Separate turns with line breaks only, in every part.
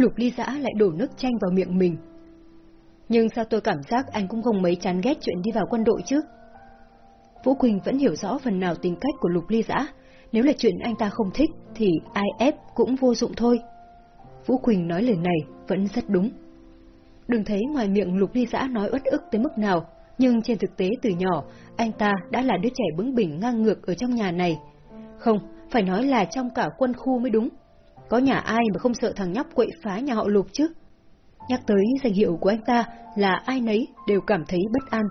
Lục ly giã lại đổ nước chanh vào miệng mình. Nhưng sao tôi cảm giác anh cũng không mấy chán ghét chuyện đi vào quân đội chứ? Vũ Quỳnh vẫn hiểu rõ phần nào tính cách của Lục ly giã. Nếu là chuyện anh ta không thích, thì ai ép cũng vô dụng thôi. Vũ Quỳnh nói lời này vẫn rất đúng. Đừng thấy ngoài miệng Lục ly giã nói uất ức tới mức nào, nhưng trên thực tế từ nhỏ, anh ta đã là đứa trẻ bướng bỉnh ngang ngược ở trong nhà này. Không, phải nói là trong cả quân khu mới đúng. Có nhà ai mà không sợ thằng nhóc quậy phá nhà họ Lục chứ? Nhắc tới danh hiệu của anh ta là ai nấy đều cảm thấy bất an.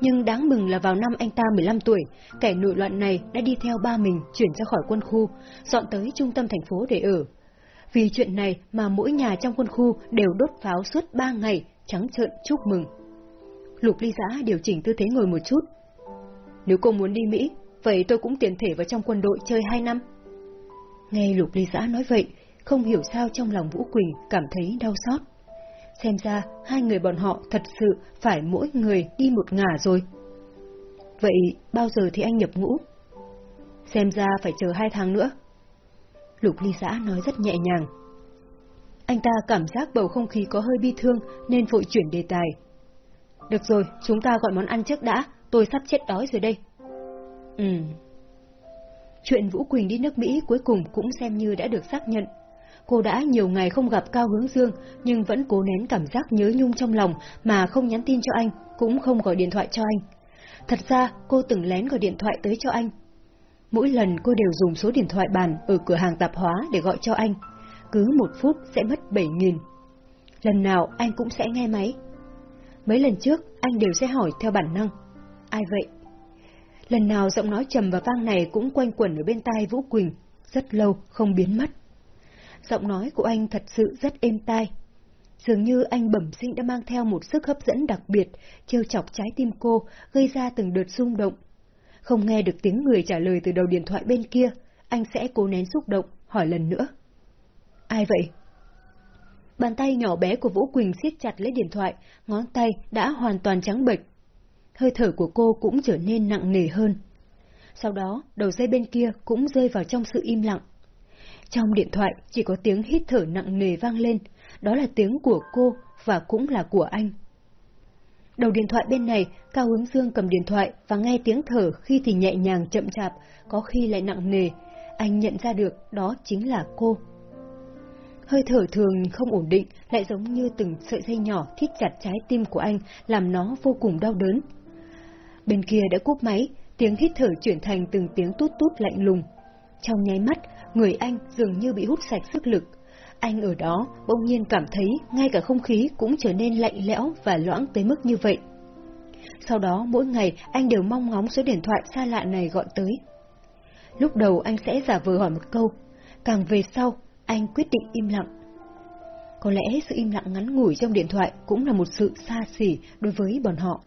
Nhưng đáng mừng là vào năm anh ta 15 tuổi, kẻ nội loạn này đã đi theo ba mình chuyển ra khỏi quân khu, dọn tới trung tâm thành phố để ở. Vì chuyện này mà mỗi nhà trong quân khu đều đốt pháo suốt ba ngày, trắng trợn chúc mừng. Lục ly giã điều chỉnh tư thế ngồi một chút. Nếu cô muốn đi Mỹ, vậy tôi cũng tiền thể vào trong quân đội chơi hai năm. Nghe Lục ly giã nói vậy, không hiểu sao trong lòng Vũ Quỳnh cảm thấy đau xót. Xem ra hai người bọn họ thật sự phải mỗi người đi một ngả rồi. Vậy bao giờ thì anh nhập ngũ? Xem ra phải chờ hai tháng nữa. Lục ly giã nói rất nhẹ nhàng. Anh ta cảm giác bầu không khí có hơi bi thương nên vội chuyển đề tài. Được rồi, chúng ta gọi món ăn trước đã, tôi sắp chết đói rồi đây. Ừ. Chuyện Vũ Quỳnh đi nước Mỹ cuối cùng cũng xem như đã được xác nhận. Cô đã nhiều ngày không gặp Cao Hướng Dương, nhưng vẫn cố nén cảm giác nhớ nhung trong lòng mà không nhắn tin cho anh, cũng không gọi điện thoại cho anh. Thật ra, cô từng lén gọi điện thoại tới cho anh. Mỗi lần cô đều dùng số điện thoại bàn ở cửa hàng tạp hóa để gọi cho anh. Cứ một phút sẽ mất 7.000. Lần nào anh cũng sẽ nghe máy. Mấy lần trước, anh đều sẽ hỏi theo bản năng. Ai vậy? Lần nào giọng nói trầm và vang này cũng quanh quẩn ở bên tai Vũ Quỳnh, rất lâu không biến mất. Giọng nói của anh thật sự rất êm tai. Dường như anh bẩm sinh đã mang theo một sức hấp dẫn đặc biệt, trêu chọc trái tim cô, gây ra từng đợt rung động. Không nghe được tiếng người trả lời từ đầu điện thoại bên kia, anh sẽ cố nén xúc động, hỏi lần nữa. Ai vậy? Bàn tay nhỏ bé của Vũ Quỳnh siết chặt lấy điện thoại, ngón tay đã hoàn toàn trắng bệch. Hơi thở của cô cũng trở nên nặng nề hơn. Sau đó, đầu dây bên kia cũng rơi vào trong sự im lặng. Trong điện thoại chỉ có tiếng hít thở nặng nề vang lên, đó là tiếng của cô và cũng là của anh. Đầu điện thoại bên này, Cao Hướng Dương cầm điện thoại và nghe tiếng thở khi thì nhẹ nhàng chậm chạp, có khi lại nặng nề. Anh nhận ra được đó chính là cô. Hơi thở thường không ổn định, lại giống như từng sợi dây nhỏ thít chặt trái tim của anh, làm nó vô cùng đau đớn. Bên kia đã cúp máy, tiếng hít thở chuyển thành từng tiếng tút tút lạnh lùng. Trong nháy mắt, người anh dường như bị hút sạch sức lực. Anh ở đó bỗng nhiên cảm thấy ngay cả không khí cũng trở nên lạnh lẽo và loãng tới mức như vậy. Sau đó mỗi ngày anh đều mong ngóng số điện thoại xa lạ này gọi tới. Lúc đầu anh sẽ giả vờ hỏi một câu, càng về sau anh quyết định im lặng. Có lẽ sự im lặng ngắn ngủi trong điện thoại cũng là một sự xa xỉ đối với bọn họ.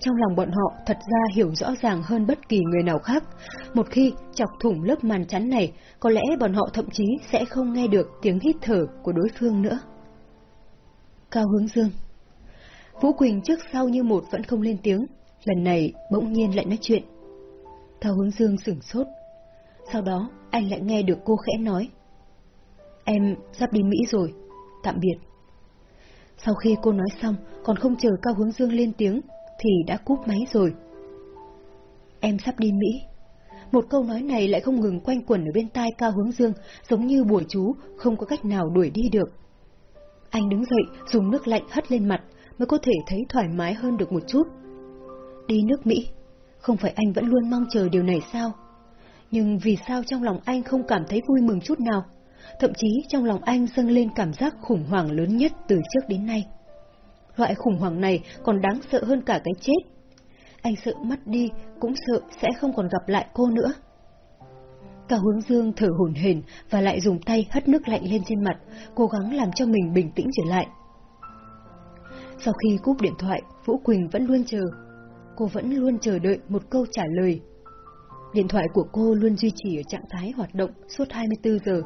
Trong lòng bọn họ thật ra hiểu rõ ràng hơn bất kỳ người nào khác. Một khi chọc thủng lớp màn chắn này, có lẽ bọn họ thậm chí sẽ không nghe được tiếng hít thở của đối phương nữa. Cao Hướng Dương Vũ Quỳnh trước sau như một vẫn không lên tiếng, lần này bỗng nhiên lại nói chuyện. Cao Hướng Dương sửng sốt. Sau đó, anh lại nghe được cô khẽ nói. Em sắp đi Mỹ rồi, tạm biệt. Sau khi cô nói xong, còn không chờ Cao Hướng Dương lên tiếng, thì đã cúp máy rồi. Em sắp đi Mỹ. Một câu nói này lại không ngừng quanh quẩn ở bên tai Cao Hướng Dương, giống như bùa chú, không có cách nào đuổi đi được. Anh đứng dậy, dùng nước lạnh hất lên mặt, mới có thể thấy thoải mái hơn được một chút. Đi nước Mỹ, không phải anh vẫn luôn mong chờ điều này sao? Nhưng vì sao trong lòng anh không cảm thấy vui mừng chút nào? Thậm chí trong lòng anh dâng lên cảm giác khủng hoảng lớn nhất từ trước đến nay. Loại khủng hoảng này còn đáng sợ hơn cả cái chết. Anh sợ mất đi, cũng sợ sẽ không còn gặp lại cô nữa. Cả hướng dương thở hổn hển và lại dùng tay hất nước lạnh lên trên mặt, cố gắng làm cho mình bình tĩnh trở lại. Sau khi cúp điện thoại, Vũ Quỳnh vẫn luôn chờ. Cô vẫn luôn chờ đợi một câu trả lời. Điện thoại của cô luôn duy trì ở trạng thái hoạt động suốt 24 giờ,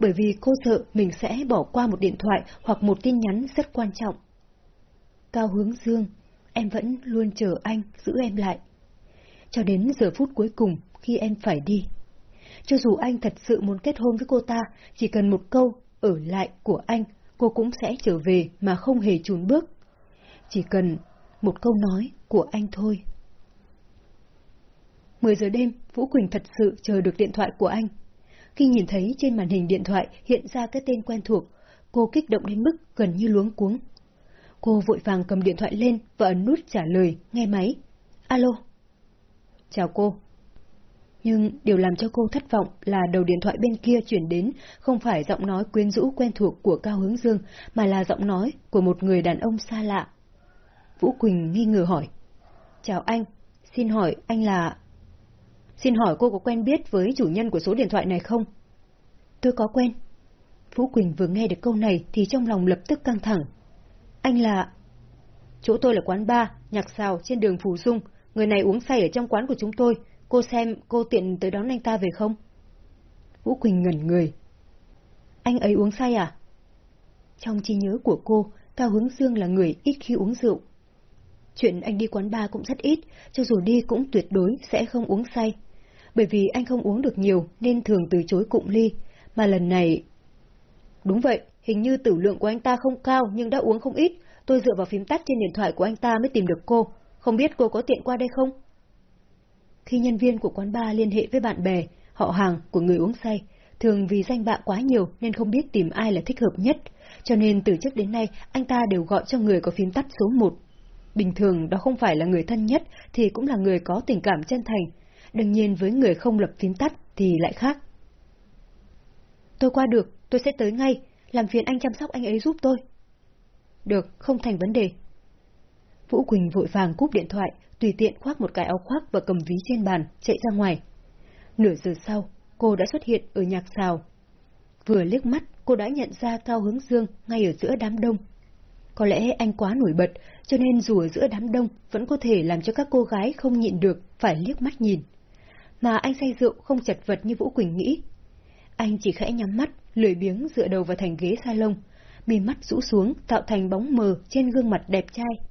bởi vì cô sợ mình sẽ bỏ qua một điện thoại hoặc một tin nhắn rất quan trọng. Cao hướng dương, em vẫn luôn chờ anh giữ em lại. Cho đến giờ phút cuối cùng khi em phải đi. Cho dù anh thật sự muốn kết hôn với cô ta, chỉ cần một câu, ở lại của anh, cô cũng sẽ trở về mà không hề chùn bước. Chỉ cần một câu nói của anh thôi. 10 giờ đêm, Vũ Quỳnh thật sự chờ được điện thoại của anh. Khi nhìn thấy trên màn hình điện thoại hiện ra cái tên quen thuộc, cô kích động đến mức gần như luống cuống. Cô vội vàng cầm điện thoại lên và ấn nút trả lời, nghe máy. Alo. Chào cô. Nhưng điều làm cho cô thất vọng là đầu điện thoại bên kia chuyển đến không phải giọng nói quyến rũ quen thuộc của Cao Hướng Dương, mà là giọng nói của một người đàn ông xa lạ. Vũ Quỳnh nghi ngờ hỏi. Chào anh, xin hỏi anh là... Xin hỏi cô có quen biết với chủ nhân của số điện thoại này không? Tôi có quen. Vũ Quỳnh vừa nghe được câu này thì trong lòng lập tức căng thẳng. Anh là... Chỗ tôi là quán bar, nhạc xào trên đường Phù Dung. Người này uống say ở trong quán của chúng tôi. Cô xem cô tiện tới đón anh ta về không? Vũ Quỳnh ngẩn người. Anh ấy uống say à? Trong trí nhớ của cô, Cao Hướng Dương là người ít khi uống rượu. Chuyện anh đi quán bar cũng rất ít, cho dù đi cũng tuyệt đối sẽ không uống say. Bởi vì anh không uống được nhiều nên thường từ chối cụm ly, mà lần này... Đúng vậy, hình như tử lượng của anh ta không cao nhưng đã uống không ít, tôi dựa vào phím tắt trên điện thoại của anh ta mới tìm được cô, không biết cô có tiện qua đây không? Khi nhân viên của quán bar liên hệ với bạn bè, họ hàng của người uống say, thường vì danh bạ quá nhiều nên không biết tìm ai là thích hợp nhất, cho nên từ trước đến nay anh ta đều gọi cho người có phím tắt số 1. Bình thường đó không phải là người thân nhất thì cũng là người có tình cảm chân thành, đương nhiên với người không lập phím tắt thì lại khác. Tôi qua được, tôi sẽ tới ngay, làm phiền anh chăm sóc anh ấy giúp tôi. Được, không thành vấn đề. Vũ Quỳnh vội vàng cúp điện thoại, tùy tiện khoác một cái áo khoác và cầm ví trên bàn, chạy ra ngoài. Nửa giờ sau, cô đã xuất hiện ở nhạc xào. Vừa liếc mắt, cô đã nhận ra Cao Hướng Dương ngay ở giữa đám đông. Có lẽ anh quá nổi bật, cho nên dù ở giữa đám đông vẫn có thể làm cho các cô gái không nhịn được phải liếc mắt nhìn. Mà anh say rượu không chật vật như Vũ Quỳnh nghĩ. Anh chỉ khẽ nhắm mắt, lười biếng dựa đầu vào thành ghế salon, mi mắt rũ xuống tạo thành bóng mờ trên gương mặt đẹp trai.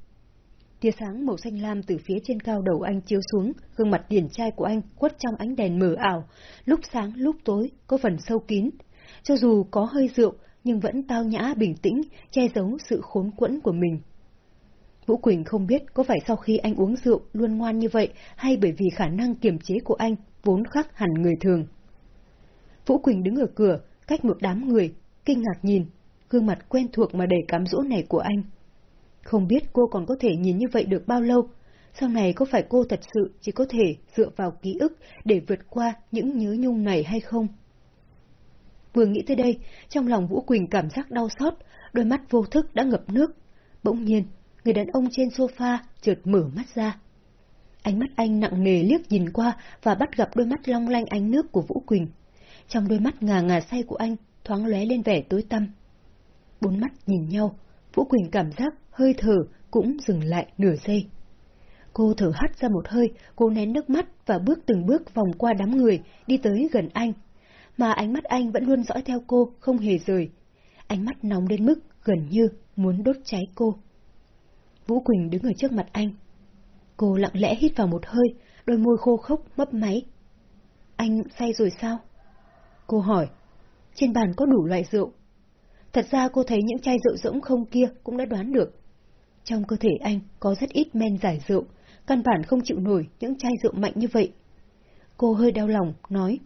Tia sáng màu xanh lam từ phía trên cao đầu anh chiếu xuống, gương mặt điển trai của anh quất trong ánh đèn mờ ảo, lúc sáng lúc tối, có phần sâu kín. Cho dù có hơi rượu, nhưng vẫn tao nhã bình tĩnh, che giấu sự khốn quẫn của mình. Vũ Quỳnh không biết có phải sau khi anh uống rượu luôn ngoan như vậy hay bởi vì khả năng kiềm chế của anh vốn khác hẳn người thường. Vũ Quỳnh đứng ở cửa, cách một đám người, kinh ngạc nhìn, gương mặt quen thuộc mà đầy cám dỗ này của anh. Không biết cô còn có thể nhìn như vậy được bao lâu, sau này có phải cô thật sự chỉ có thể dựa vào ký ức để vượt qua những nhớ nhung này hay không? Vừa nghĩ tới đây, trong lòng Vũ Quỳnh cảm giác đau xót, đôi mắt vô thức đã ngập nước. Bỗng nhiên, người đàn ông trên sofa chợt mở mắt ra. Ánh mắt anh nặng nề liếc nhìn qua và bắt gặp đôi mắt long lanh ánh nước của Vũ Quỳnh. Trong đôi mắt ngà ngà say của anh thoáng lóe lên vẻ tối tăm. Bốn mắt nhìn nhau, Vũ Quỳnh cảm giác hơi thở cũng dừng lại nửa giây. Cô thở hắt ra một hơi, cô nén nước mắt và bước từng bước vòng qua đám người, đi tới gần anh. Mà ánh mắt anh vẫn luôn dõi theo cô, không hề rời. Ánh mắt nóng đến mức gần như muốn đốt cháy cô. Vũ Quỳnh đứng ở trước mặt anh. Cô lặng lẽ hít vào một hơi, đôi môi khô khốc mấp máy. Anh say rồi sao? Cô hỏi. Trên bàn có đủ loại rượu. Thật ra cô thấy những chai rượu rỗng không kia cũng đã đoán được. Trong cơ thể anh có rất ít men giải rượu, căn bản không chịu nổi những chai rượu mạnh như vậy. Cô hơi đau lòng, nói.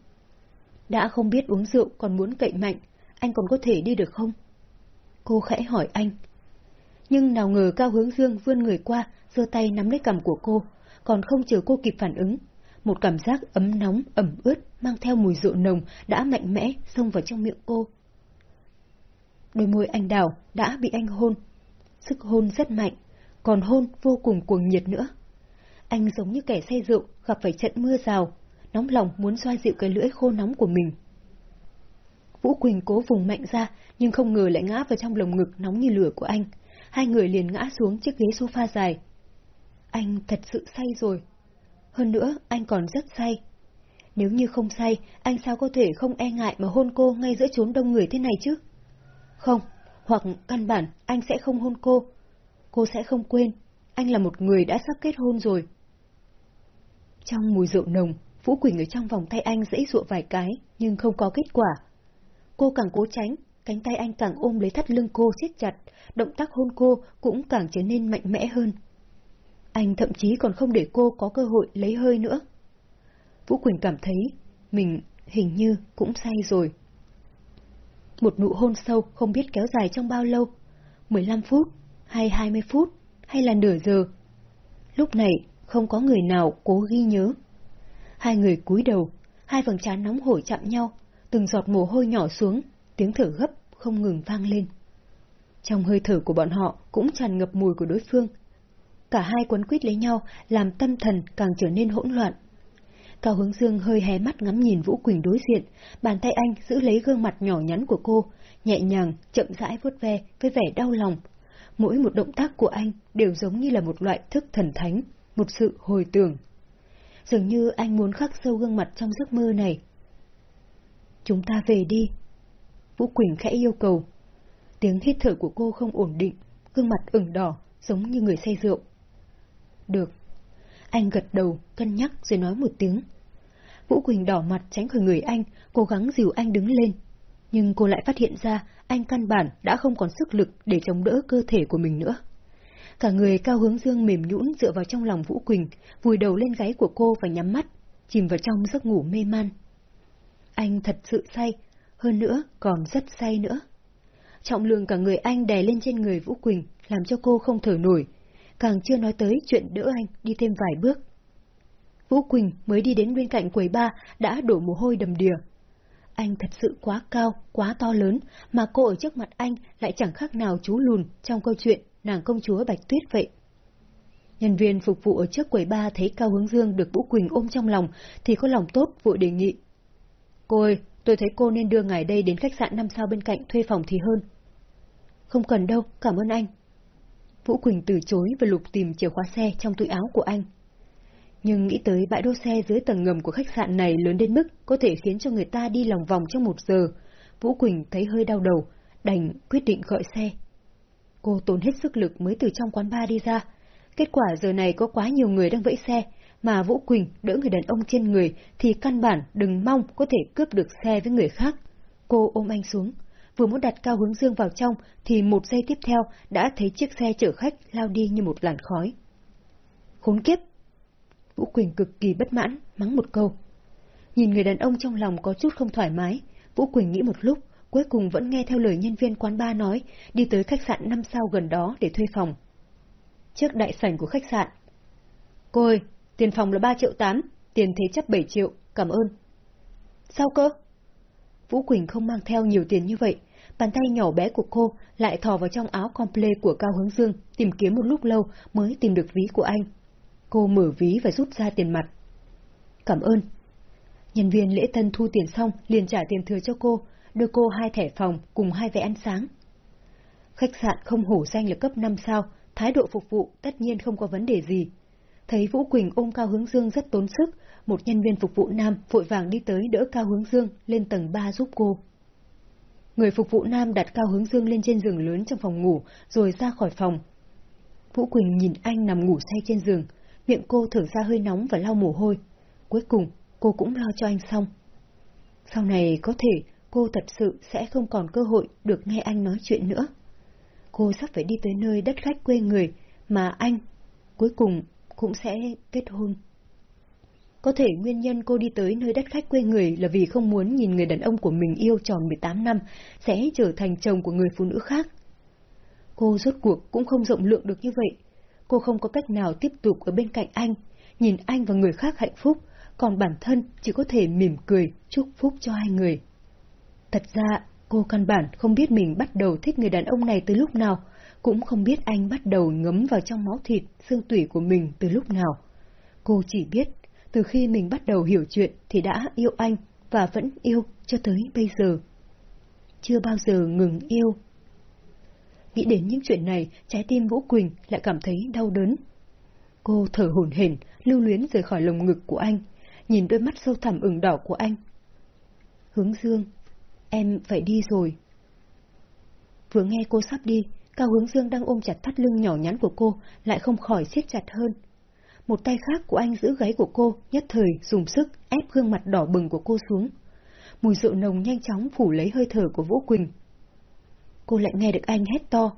Đã không biết uống rượu còn muốn cậy mạnh, anh còn có thể đi được không? Cô khẽ hỏi anh. Nhưng nào ngờ Cao Hướng Dương vươn người qua, giơ tay nắm lấy cầm của cô, còn không chờ cô kịp phản ứng. Một cảm giác ấm nóng, ẩm ướt, mang theo mùi rượu nồng đã mạnh mẽ xông vào trong miệng cô. Đôi môi anh đào đã bị anh hôn. Sức hôn rất mạnh, còn hôn vô cùng cuồng nhiệt nữa. Anh giống như kẻ say rượu gặp phải trận mưa rào, nóng lòng muốn xoa dịu cái lưỡi khô nóng của mình. Vũ Quỳnh cố vùng mạnh ra, nhưng không ngờ lại ngã vào trong lồng ngực nóng như lửa của anh. Hai người liền ngã xuống chiếc ghế sofa dài. Anh thật sự say rồi. Hơn nữa, anh còn rất say. Nếu như không say, anh sao có thể không e ngại mà hôn cô ngay giữa chốn đông người thế này chứ? Không, hoặc căn bản anh sẽ không hôn cô. Cô sẽ không quên, anh là một người đã sắp kết hôn rồi. Trong mùi rượu nồng, Vũ Quỳnh ở trong vòng tay anh dãy dụa vài cái, nhưng không có kết quả. Cô càng cố tránh, cánh tay anh càng ôm lấy thắt lưng cô siết chặt, động tác hôn cô cũng càng trở nên mạnh mẽ hơn. Anh thậm chí còn không để cô có cơ hội lấy hơi nữa. Vũ Quỳnh cảm thấy mình hình như cũng say rồi. Một nụ hôn sâu không biết kéo dài trong bao lâu, 15 phút, hay 20 phút, hay là nửa giờ. Lúc này không có người nào cố ghi nhớ. Hai người cúi đầu, hai vầng trán nóng hổi chạm nhau, từng giọt mồ hôi nhỏ xuống, tiếng thở gấp không ngừng vang lên. Trong hơi thở của bọn họ cũng tràn ngập mùi của đối phương. Cả hai quấn quýt lấy nhau, làm tâm thần càng trở nên hỗn loạn. Cao hướng dương hơi hé mắt ngắm nhìn Vũ Quỳnh đối diện, bàn tay anh giữ lấy gương mặt nhỏ nhắn của cô, nhẹ nhàng, chậm rãi vuốt ve với vẻ đau lòng. Mỗi một động tác của anh đều giống như là một loại thức thần thánh, một sự hồi tưởng. Dường như anh muốn khắc sâu gương mặt trong giấc mơ này. Chúng ta về đi. Vũ Quỳnh khẽ yêu cầu. Tiếng hít thở của cô không ổn định, gương mặt ửng đỏ, giống như người say rượu. Được. Anh gật đầu, cân nhắc rồi nói một tiếng. Vũ Quỳnh đỏ mặt tránh khỏi người anh, cố gắng dìu anh đứng lên. Nhưng cô lại phát hiện ra anh căn bản đã không còn sức lực để chống đỡ cơ thể của mình nữa. Cả người cao hướng dương mềm nhũn dựa vào trong lòng Vũ Quỳnh, vùi đầu lên gáy của cô và nhắm mắt, chìm vào trong giấc ngủ mê man. Anh thật sự say, hơn nữa còn rất say nữa. Trọng lượng cả người anh đè lên trên người Vũ Quỳnh, làm cho cô không thở nổi, càng chưa nói tới chuyện đỡ anh đi thêm vài bước. Vũ Quỳnh mới đi đến bên cạnh quầy ba đã đổ mồ hôi đầm đìa. Anh thật sự quá cao, quá to lớn, mà cô ở trước mặt anh lại chẳng khác nào chú lùn trong câu chuyện nàng công chúa Bạch Tuyết vậy. Nhân viên phục vụ ở trước quầy ba thấy Cao Hướng Dương được Vũ Quỳnh ôm trong lòng thì có lòng tốt vội đề nghị. Cô ơi, tôi thấy cô nên đưa ngài đây đến khách sạn năm sao bên cạnh thuê phòng thì hơn. Không cần đâu, cảm ơn anh. Vũ Quỳnh từ chối và lục tìm chìa khóa xe trong túi áo của anh. Nhưng nghĩ tới bãi đỗ xe dưới tầng ngầm của khách sạn này lớn đến mức có thể khiến cho người ta đi lòng vòng trong một giờ, Vũ Quỳnh thấy hơi đau đầu, đành quyết định gọi xe. Cô tốn hết sức lực mới từ trong quán bar đi ra. Kết quả giờ này có quá nhiều người đang vẫy xe, mà Vũ Quỳnh đỡ người đàn ông trên người thì căn bản đừng mong có thể cướp được xe với người khác. Cô ôm anh xuống, vừa muốn đặt cao hướng dương vào trong thì một giây tiếp theo đã thấy chiếc xe chở khách lao đi như một làn khói. Khốn kiếp! Vũ Quỳnh cực kỳ bất mãn, mắng một câu. Nhìn người đàn ông trong lòng có chút không thoải mái, Vũ Quỳnh nghĩ một lúc, cuối cùng vẫn nghe theo lời nhân viên quán ba nói, đi tới khách sạn năm sao gần đó để thuê phòng. Trước đại sảnh của khách sạn. Cô ơi, tiền phòng là 3 triệu 8, tiền thế chấp 7 triệu, cảm ơn. Sao cơ? Vũ Quỳnh không mang theo nhiều tiền như vậy, bàn tay nhỏ bé của cô lại thò vào trong áo comple của Cao Hướng Dương, tìm kiếm một lúc lâu mới tìm được ví của anh. Cô mở ví và rút ra tiền mặt. Cảm ơn. Nhân viên lễ tân thu tiền xong liền trả tiền thừa cho cô, đưa cô hai thẻ phòng cùng hai vé ăn sáng. Khách sạn không hổ danh là cấp 5 sao, thái độ phục vụ tất nhiên không có vấn đề gì. Thấy Vũ Quỳnh ôm Cao Hướng Dương rất tốn sức, một nhân viên phục vụ nam vội vàng đi tới đỡ Cao Hướng Dương lên tầng 3 giúp cô. Người phục vụ nam đặt Cao Hướng Dương lên trên giường lớn trong phòng ngủ, rồi ra khỏi phòng. Vũ Quỳnh nhìn anh nằm ngủ say trên giường, miệng cô thở ra hơi nóng và lau mồ hôi. Cuối cùng, cô cũng lo cho anh xong. Sau này có thể cô thật sự sẽ không còn cơ hội được nghe anh nói chuyện nữa. Cô sắp phải đi tới nơi đất khách quê người mà anh, cuối cùng, cũng sẽ kết hôn. Có thể nguyên nhân cô đi tới nơi đất khách quê người là vì không muốn nhìn người đàn ông của mình yêu tròn 18 năm sẽ trở thành chồng của người phụ nữ khác. Cô rốt cuộc cũng không rộng lượng được như vậy. Cô không có cách nào tiếp tục ở bên cạnh anh, nhìn anh và người khác hạnh phúc, còn bản thân chỉ có thể mỉm cười, chúc phúc cho hai người. Thật ra, cô căn bản không biết mình bắt đầu thích người đàn ông này từ lúc nào, cũng không biết anh bắt đầu ngấm vào trong máu thịt, xương tủy của mình từ lúc nào. Cô chỉ biết, từ khi mình bắt đầu hiểu chuyện thì đã yêu anh và vẫn yêu cho tới bây giờ. Chưa bao giờ ngừng yêu. Nghĩ đến những chuyện này, trái tim Vũ Quỳnh lại cảm thấy đau đớn. Cô thở hổn hển, lưu luyến rời khỏi lồng ngực của anh, nhìn đôi mắt sâu thẳm ửng đỏ của anh. Hướng Dương, em phải đi rồi. Vừa nghe cô sắp đi, Cao Hướng Dương đang ôm chặt thắt lưng nhỏ nhắn của cô, lại không khỏi siết chặt hơn. Một tay khác của anh giữ gáy của cô, nhất thời dùng sức ép gương mặt đỏ bừng của cô xuống. Mùi rượu nồng nhanh chóng phủ lấy hơi thở của Vũ Quỳnh. cô lại nghe được anh hét to.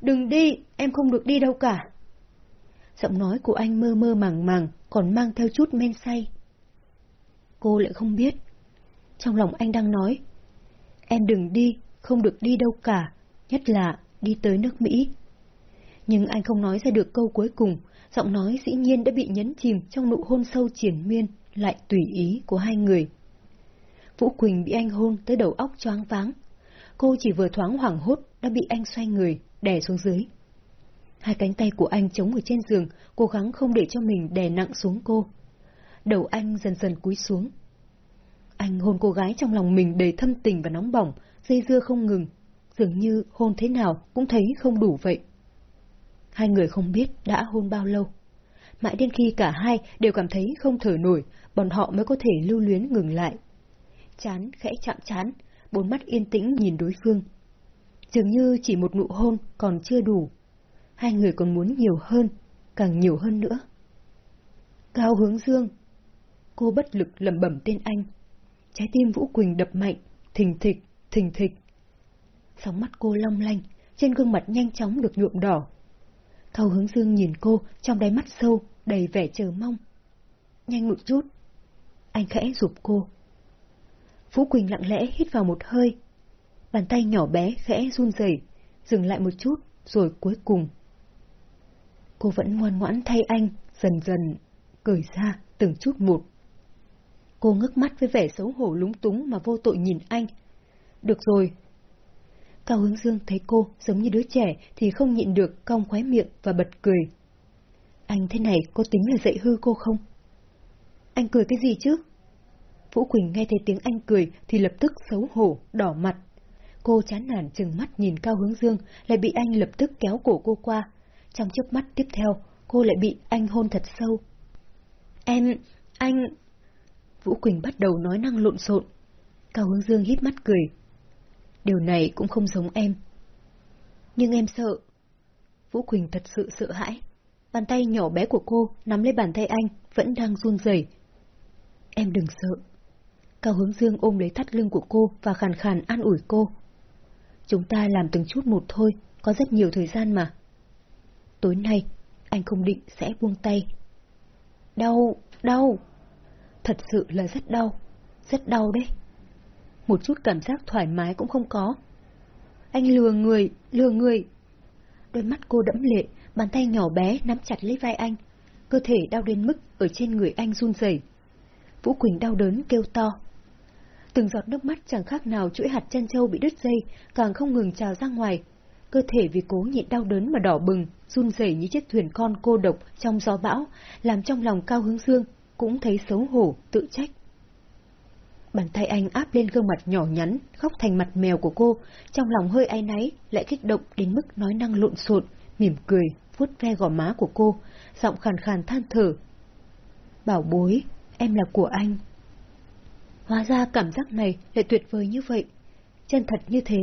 Đừng đi, em không được đi đâu cả. Giọng nói của anh mơ mơ màng màng, còn mang theo chút men say. Cô lại không biết. Trong lòng anh đang nói, em đừng đi, không được đi đâu cả, nhất là đi tới nước Mỹ. Nhưng anh không nói ra được câu cuối cùng, giọng nói dĩ nhiên đã bị nhấn chìm trong nụ hôn sâu triển miên, lại tùy ý của hai người. Vũ Quỳnh bị anh hôn tới đầu óc choáng váng. Cô chỉ vừa thoáng hoảng hốt đã bị anh xoay người, đè xuống dưới. Hai cánh tay của anh chống ở trên giường, cố gắng không để cho mình đè nặng xuống cô. Đầu anh dần dần cúi xuống. Anh hôn cô gái trong lòng mình đầy thâm tình và nóng bỏng, dây dưa không ngừng, dường như hôn thế nào cũng thấy không đủ vậy. Hai người không biết đã hôn bao lâu. Mãi đến khi cả hai đều cảm thấy không thở nổi, bọn họ mới có thể lưu luyến ngừng lại. Chán khẽ chạm chán, bốn mắt yên tĩnh nhìn đối phương. Dường như chỉ một nụ hôn còn chưa đủ. Hai người còn muốn nhiều hơn, càng nhiều hơn nữa. Cao hướng dương. Cô bất lực lẩm bẩm tên anh. Trái tim Vũ Quỳnh đập mạnh, thình thịch, thình thịch. Sóng mắt cô long lanh, trên gương mặt nhanh chóng được nhuộm đỏ. Khâu hướng dương nhìn cô trong đáy mắt sâu, đầy vẻ chờ mong. Nhanh một chút. Anh khẽ giúp cô. phú Quỳnh lặng lẽ hít vào một hơi. Bàn tay nhỏ bé khẽ run rẩy, dừng lại một chút, rồi cuối cùng. Cô vẫn ngoan ngoãn thay anh, dần dần, cởi ra từng chút một. Cô ngước mắt với vẻ xấu hổ lúng túng mà vô tội nhìn anh. Được rồi. Cao Hướng Dương thấy cô giống như đứa trẻ thì không nhịn được cong khóe miệng và bật cười. Anh thế này có tính là dạy hư cô không? Anh cười cái gì chứ? Vũ Quỳnh nghe thấy tiếng anh cười thì lập tức xấu hổ, đỏ mặt. Cô chán nản chừng mắt nhìn Cao Hướng Dương, lại bị anh lập tức kéo cổ cô qua. Trong chớp mắt tiếp theo, cô lại bị anh hôn thật sâu. Em, anh... Vũ Quỳnh bắt đầu nói năng lộn xộn. Cao Hướng Dương hít mắt cười. Điều này cũng không giống em. Nhưng em sợ. Vũ Quỳnh thật sự sợ hãi. Bàn tay nhỏ bé của cô nắm lấy bàn tay anh, vẫn đang run rẩy. Em đừng sợ. Cao Hướng Dương ôm lấy thắt lưng của cô và khàn khàn an ủi cô. Chúng ta làm từng chút một thôi, có rất nhiều thời gian mà. Tối nay, anh không định sẽ buông tay. Đau, đau. Thật sự là rất đau, rất đau đấy. Một chút cảm giác thoải mái cũng không có. Anh lừa người, lừa người. Đôi mắt cô đẫm lệ, bàn tay nhỏ bé nắm chặt lấy vai anh. Cơ thể đau đến mức ở trên người anh run rẩy. Vũ Quỳnh đau đớn kêu to. Từng giọt nước mắt chẳng khác nào chuỗi hạt chân châu bị đứt dây, càng không ngừng trào ra ngoài. Cơ thể vì cố nhịn đau đớn mà đỏ bừng, run rẩy như chiếc thuyền con cô độc trong gió bão, làm trong lòng Cao Hướng Dương cũng thấy xấu hổ, tự trách. Bàn tay anh áp lên gương mặt nhỏ nhắn, khóc thành mặt mèo của cô, trong lòng hơi áy náy, lại kích động đến mức nói năng lộn xộn, mỉm cười, vuốt ve gò má của cô, giọng khàn khàn than thở. Bảo bối, em là của anh. Hóa ra cảm giác này lại tuyệt vời như vậy, chân thật như thế.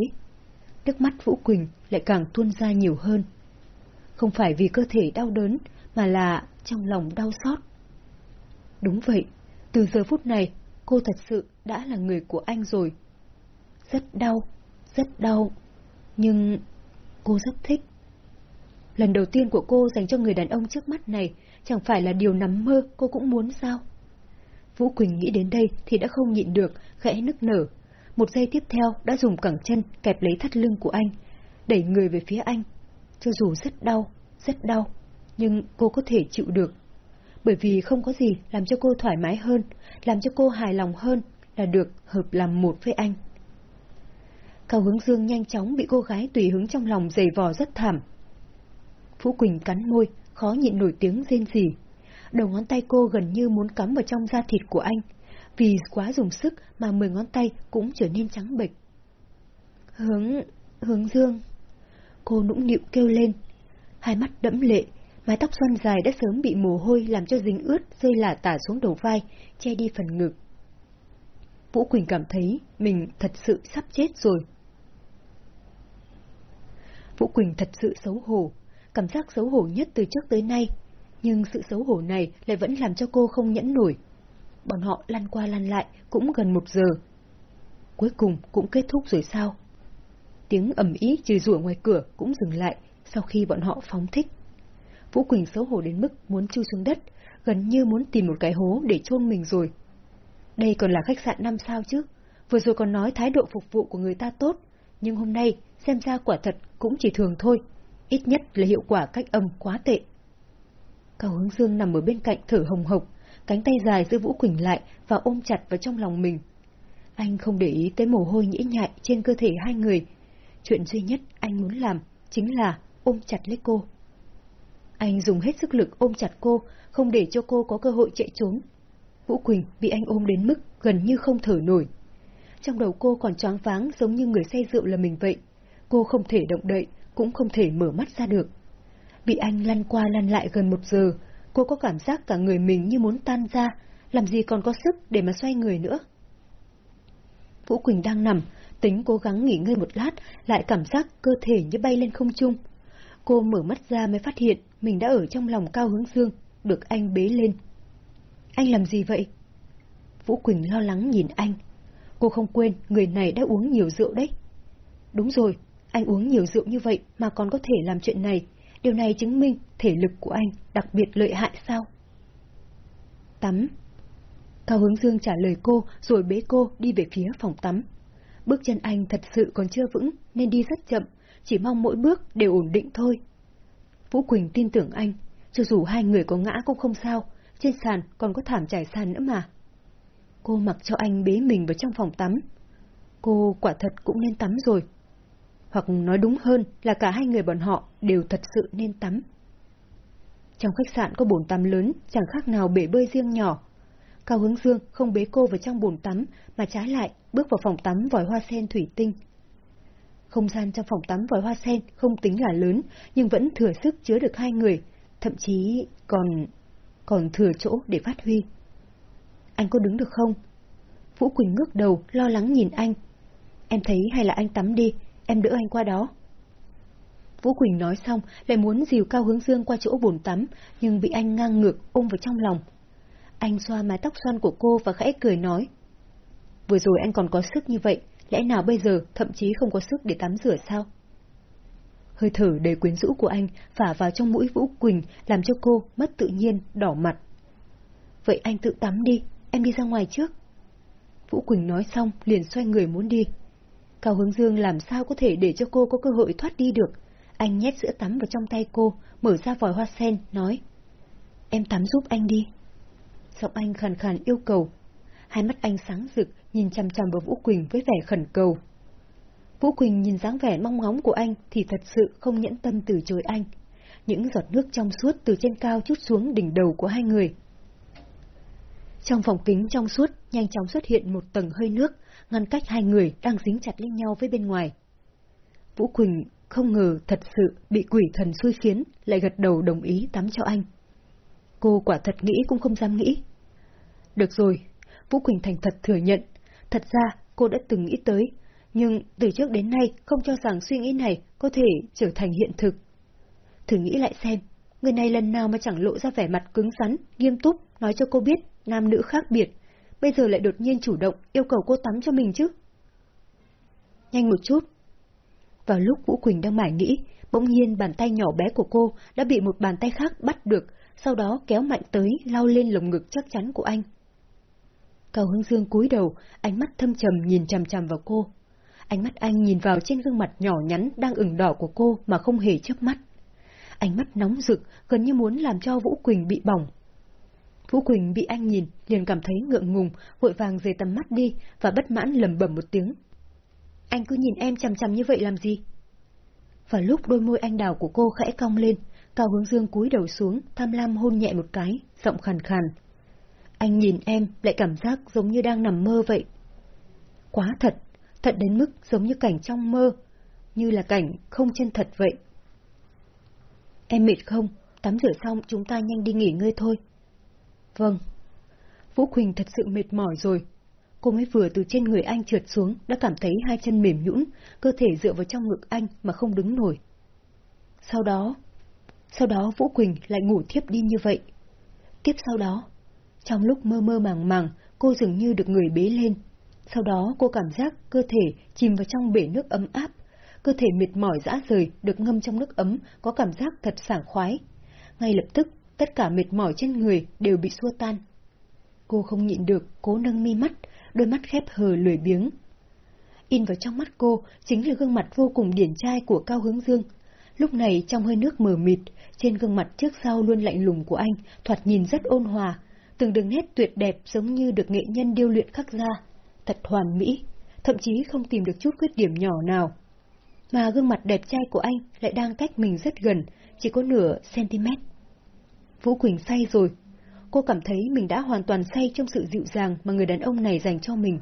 Nước mắt Vũ Quỳnh lại càng tuôn ra nhiều hơn. Không phải vì cơ thể đau đớn, mà là trong lòng đau xót. Đúng vậy, từ giờ phút này, cô thật sự đã là người của anh rồi. Rất đau, rất đau, nhưng cô rất thích. Lần đầu tiên của cô dành cho người đàn ông trước mắt này chẳng phải là điều nắm mơ cô cũng muốn sao? Vũ Quỳnh nghĩ đến đây thì đã không nhịn được, khẽ nức nở. Một giây tiếp theo đã dùng cẳng chân kẹp lấy thắt lưng của anh, đẩy người về phía anh. Cho dù rất đau, rất đau, nhưng cô có thể chịu được. Bởi vì không có gì làm cho cô thoải mái hơn, làm cho cô hài lòng hơn là được hợp làm một với anh. Cao hướng dương nhanh chóng bị cô gái tùy hứng trong lòng dày vò rất thảm. Phú Quỳnh cắn môi, khó nhịn nổi tiếng rên rỉ đầu ngón tay cô gần như muốn cắm vào trong da thịt của anh, vì quá dùng sức mà mười ngón tay cũng trở nên trắng bệch. Hướng... hướng dương... Cô nũng nịu kêu lên, hai mắt đẫm lệ, mái tóc xoăn dài đã sớm bị mồ hôi làm cho dính ướt rơi lả tả xuống đầu vai, che đi phần ngực. Vũ Quỳnh cảm thấy mình thật sự sắp chết rồi. Vũ Quỳnh thật sự xấu hổ, cảm giác xấu hổ nhất từ trước tới nay nhưng sự xấu hổ này lại vẫn làm cho cô không nhẫn nổi. Bọn họ lăn qua lăn lại cũng gần một giờ. Cuối cùng cũng kết thúc rồi sao? tiếng ầm ý chửi rủa ngoài cửa cũng dừng lại sau khi bọn họ phóng thích. Vũ Quỳnh xấu hổ đến mức muốn chui xuống đất, gần như muốn tìm một cái hố để chôn mình rồi. Đây còn là khách sạn năm sao chứ, vừa rồi còn nói thái độ phục vụ của người ta tốt, nhưng hôm nay xem ra quả thật cũng chỉ thường thôi, ít nhất là hiệu quả cách âm quá tệ. Cao hướng dương nằm ở bên cạnh thở hồng hộc, cánh tay dài giữ Vũ Quỳnh lại và ôm chặt vào trong lòng mình. Anh không để ý tới mồ hôi nhễ nhại trên cơ thể hai người. Chuyện duy nhất anh muốn làm chính là ôm chặt lấy cô. Anh dùng hết sức lực ôm chặt cô, không để cho cô có cơ hội chạy trốn. Vũ Quỳnh bị anh ôm đến mức gần như không thở nổi. Trong đầu cô còn choáng váng giống như người say rượu là mình vậy. Cô không thể động đậy, cũng không thể mở mắt ra được. Bị anh lăn qua lăn lại gần một giờ, cô có cảm giác cả người mình như muốn tan ra, làm gì còn có sức để mà xoay người nữa. Vũ Quỳnh đang nằm, tính cố gắng nghỉ ngơi một lát, lại cảm giác cơ thể như bay lên không trung. Cô mở mắt ra mới phát hiện mình đã ở trong lòng Cao Hướng Dương, được anh bế lên. Anh làm gì vậy? Vũ Quỳnh lo lắng nhìn anh. Cô không quên người này đã uống nhiều rượu đấy. Đúng rồi, anh uống nhiều rượu như vậy mà còn có thể làm chuyện này. Điều này chứng minh thể lực của anh đặc biệt lợi hại sao? Tắm. Cao Hướng Dương trả lời cô rồi bế cô đi về phía phòng tắm. Bước chân anh thật sự còn chưa vững nên đi rất chậm, chỉ mong mỗi bước đều ổn định thôi. Vũ Quỳnh tin tưởng anh, cho dù hai người có ngã cũng không sao, trên sàn còn có thảm trải sàn nữa mà. Cô mặc cho anh bế mình vào trong phòng tắm. Cô quả thật cũng nên tắm rồi. Hoặc nói đúng hơn là cả hai người bọn họ đều thật sự nên tắm. Trong khách sạn có bồn tắm lớn, chẳng khác nào bể bơi riêng nhỏ. Cao Hướng Dương không bế cô vào trong bồn tắm, mà trái lại bước vào phòng tắm vòi hoa sen thủy tinh. Không gian trong phòng tắm vòi hoa sen không tính là lớn, nhưng vẫn thừa sức chứa được hai người, thậm chí còn... còn thừa chỗ để phát huy. Anh có đứng được không? Vũ Quỳnh ngước đầu, lo lắng nhìn anh. Em thấy hay là anh tắm đi, em đỡ anh qua đó. Vũ Quỳnh nói xong, lại muốn dìu Cao Hướng Dương qua chỗ bồn tắm, nhưng bị anh ngang ngược ôm vào trong lòng. Anh xoa mái tóc xoăn của cô và khẽ cười nói. Vừa rồi anh còn có sức như vậy, lẽ nào bây giờ thậm chí không có sức để tắm rửa sao? Hơi thở đầy quyến rũ của anh phả vào trong mũi Vũ Quỳnh làm cho cô mất tự nhiên, đỏ mặt. Vậy anh tự tắm đi, em đi ra ngoài trước. Vũ Quỳnh nói xong liền xoay người muốn đi. Cao Hướng Dương làm sao có thể để cho cô có cơ hội thoát đi được. Anh nhét sữa tắm vào trong tay cô, mở ra vòi hoa sen, nói. Em tắm giúp anh đi. Giọng anh khàn khàn yêu cầu. Hai mắt anh sáng rực, nhìn chằm chằm vào Vũ Quỳnh với vẻ khẩn cầu. Vũ Quỳnh nhìn dáng vẻ mong ngóng của anh thì thật sự không nhẫn tâm từ chối anh. Những giọt nước trong suốt từ trên cao chút xuống đỉnh đầu của hai người. Trong phòng kính trong suốt, nhanh chóng xuất hiện một tầng hơi nước, ngăn cách hai người đang dính chặt lên nhau với bên ngoài. Vũ Quỳnh không ngờ thật sự bị quỷ thần xui khiến, lại gật đầu đồng ý tắm cho anh. Cô quả thật nghĩ cũng không dám nghĩ. Được rồi, Vũ Quỳnh thành thật thừa nhận. Thật ra, cô đã từng nghĩ tới, nhưng từ trước đến nay không cho rằng suy nghĩ này có thể trở thành hiện thực. Thử nghĩ lại xem, người này lần nào mà chẳng lộ ra vẻ mặt cứng rắn, nghiêm túc, nói cho cô biết nam nữ khác biệt, bây giờ lại đột nhiên chủ động yêu cầu cô tắm cho mình chứ. Nhanh một chút. Vào lúc Vũ Quỳnh đang mải nghĩ, bỗng nhiên bàn tay nhỏ bé của cô đã bị một bàn tay khác bắt được, sau đó kéo mạnh tới lao lên lồng ngực chắc chắn của anh. Cao hướng Dương cúi đầu, ánh mắt thâm trầm nhìn chằm chằm vào cô. Ánh mắt anh nhìn vào trên gương mặt nhỏ nhắn đang ửng đỏ của cô mà không hề chớp mắt. Ánh mắt nóng rực, gần như muốn làm cho Vũ Quỳnh bị bỏng. Vũ Quỳnh bị anh nhìn, liền cảm thấy ngượng ngùng, vội vàng rời tầm mắt đi và bất mãn lầm bẩm một tiếng. Anh cứ nhìn em chằm chằm như vậy làm gì? và lúc đôi môi anh đào của cô khẽ cong lên, Cao Hướng Dương cúi đầu xuống, tham lam hôn nhẹ một cái, giọng khàn khàn. Anh nhìn em lại cảm giác giống như đang nằm mơ vậy. Quá thật, thật đến mức giống như cảnh trong mơ, như là cảnh không chân thật vậy. Em mệt không? Tắm rửa xong chúng ta nhanh đi nghỉ ngơi thôi. Vâng. Vũ Quỳnh thật sự mệt mỏi rồi. Cô mới vừa từ trên người anh trượt xuống, đã cảm thấy hai chân mềm nhũn, cơ thể dựa vào trong ngực anh mà không đứng nổi. Sau đó, sau đó Vũ Quỳnh lại ngủ thiếp đi như vậy. Tiếp sau đó, trong lúc mơ mơ màng màng, cô dường như được người bế lên. Sau đó cô cảm giác cơ thể chìm vào trong bể nước ấm áp, cơ thể mệt mỏi dã rời được ngâm trong nước ấm có cảm giác thật sảng khoái. Ngay lập tức, tất cả mệt mỏi trên người đều bị xua tan. Cô không nhịn được, cố nâng mi mắt, đôi mắt khép hờ lười biếng. In vào trong mắt cô chính là gương mặt vô cùng điển trai của Cao Hướng Dương. Lúc này trong hơi nước mờ mịt, trên gương mặt trước sau luôn lạnh lùng của anh, thoạt nhìn rất ôn hòa, từng đường nét tuyệt đẹp giống như được nghệ nhân điêu luyện khắc ra, thật hoàn mỹ, thậm chí không tìm được chút khuyết điểm nhỏ nào. Mà gương mặt đẹp trai của anh lại đang cách mình rất gần, chỉ có nửa cm. Vũ Quỳnh say rồi. Cô cảm thấy mình đã hoàn toàn say trong sự dịu dàng mà người đàn ông này dành cho mình.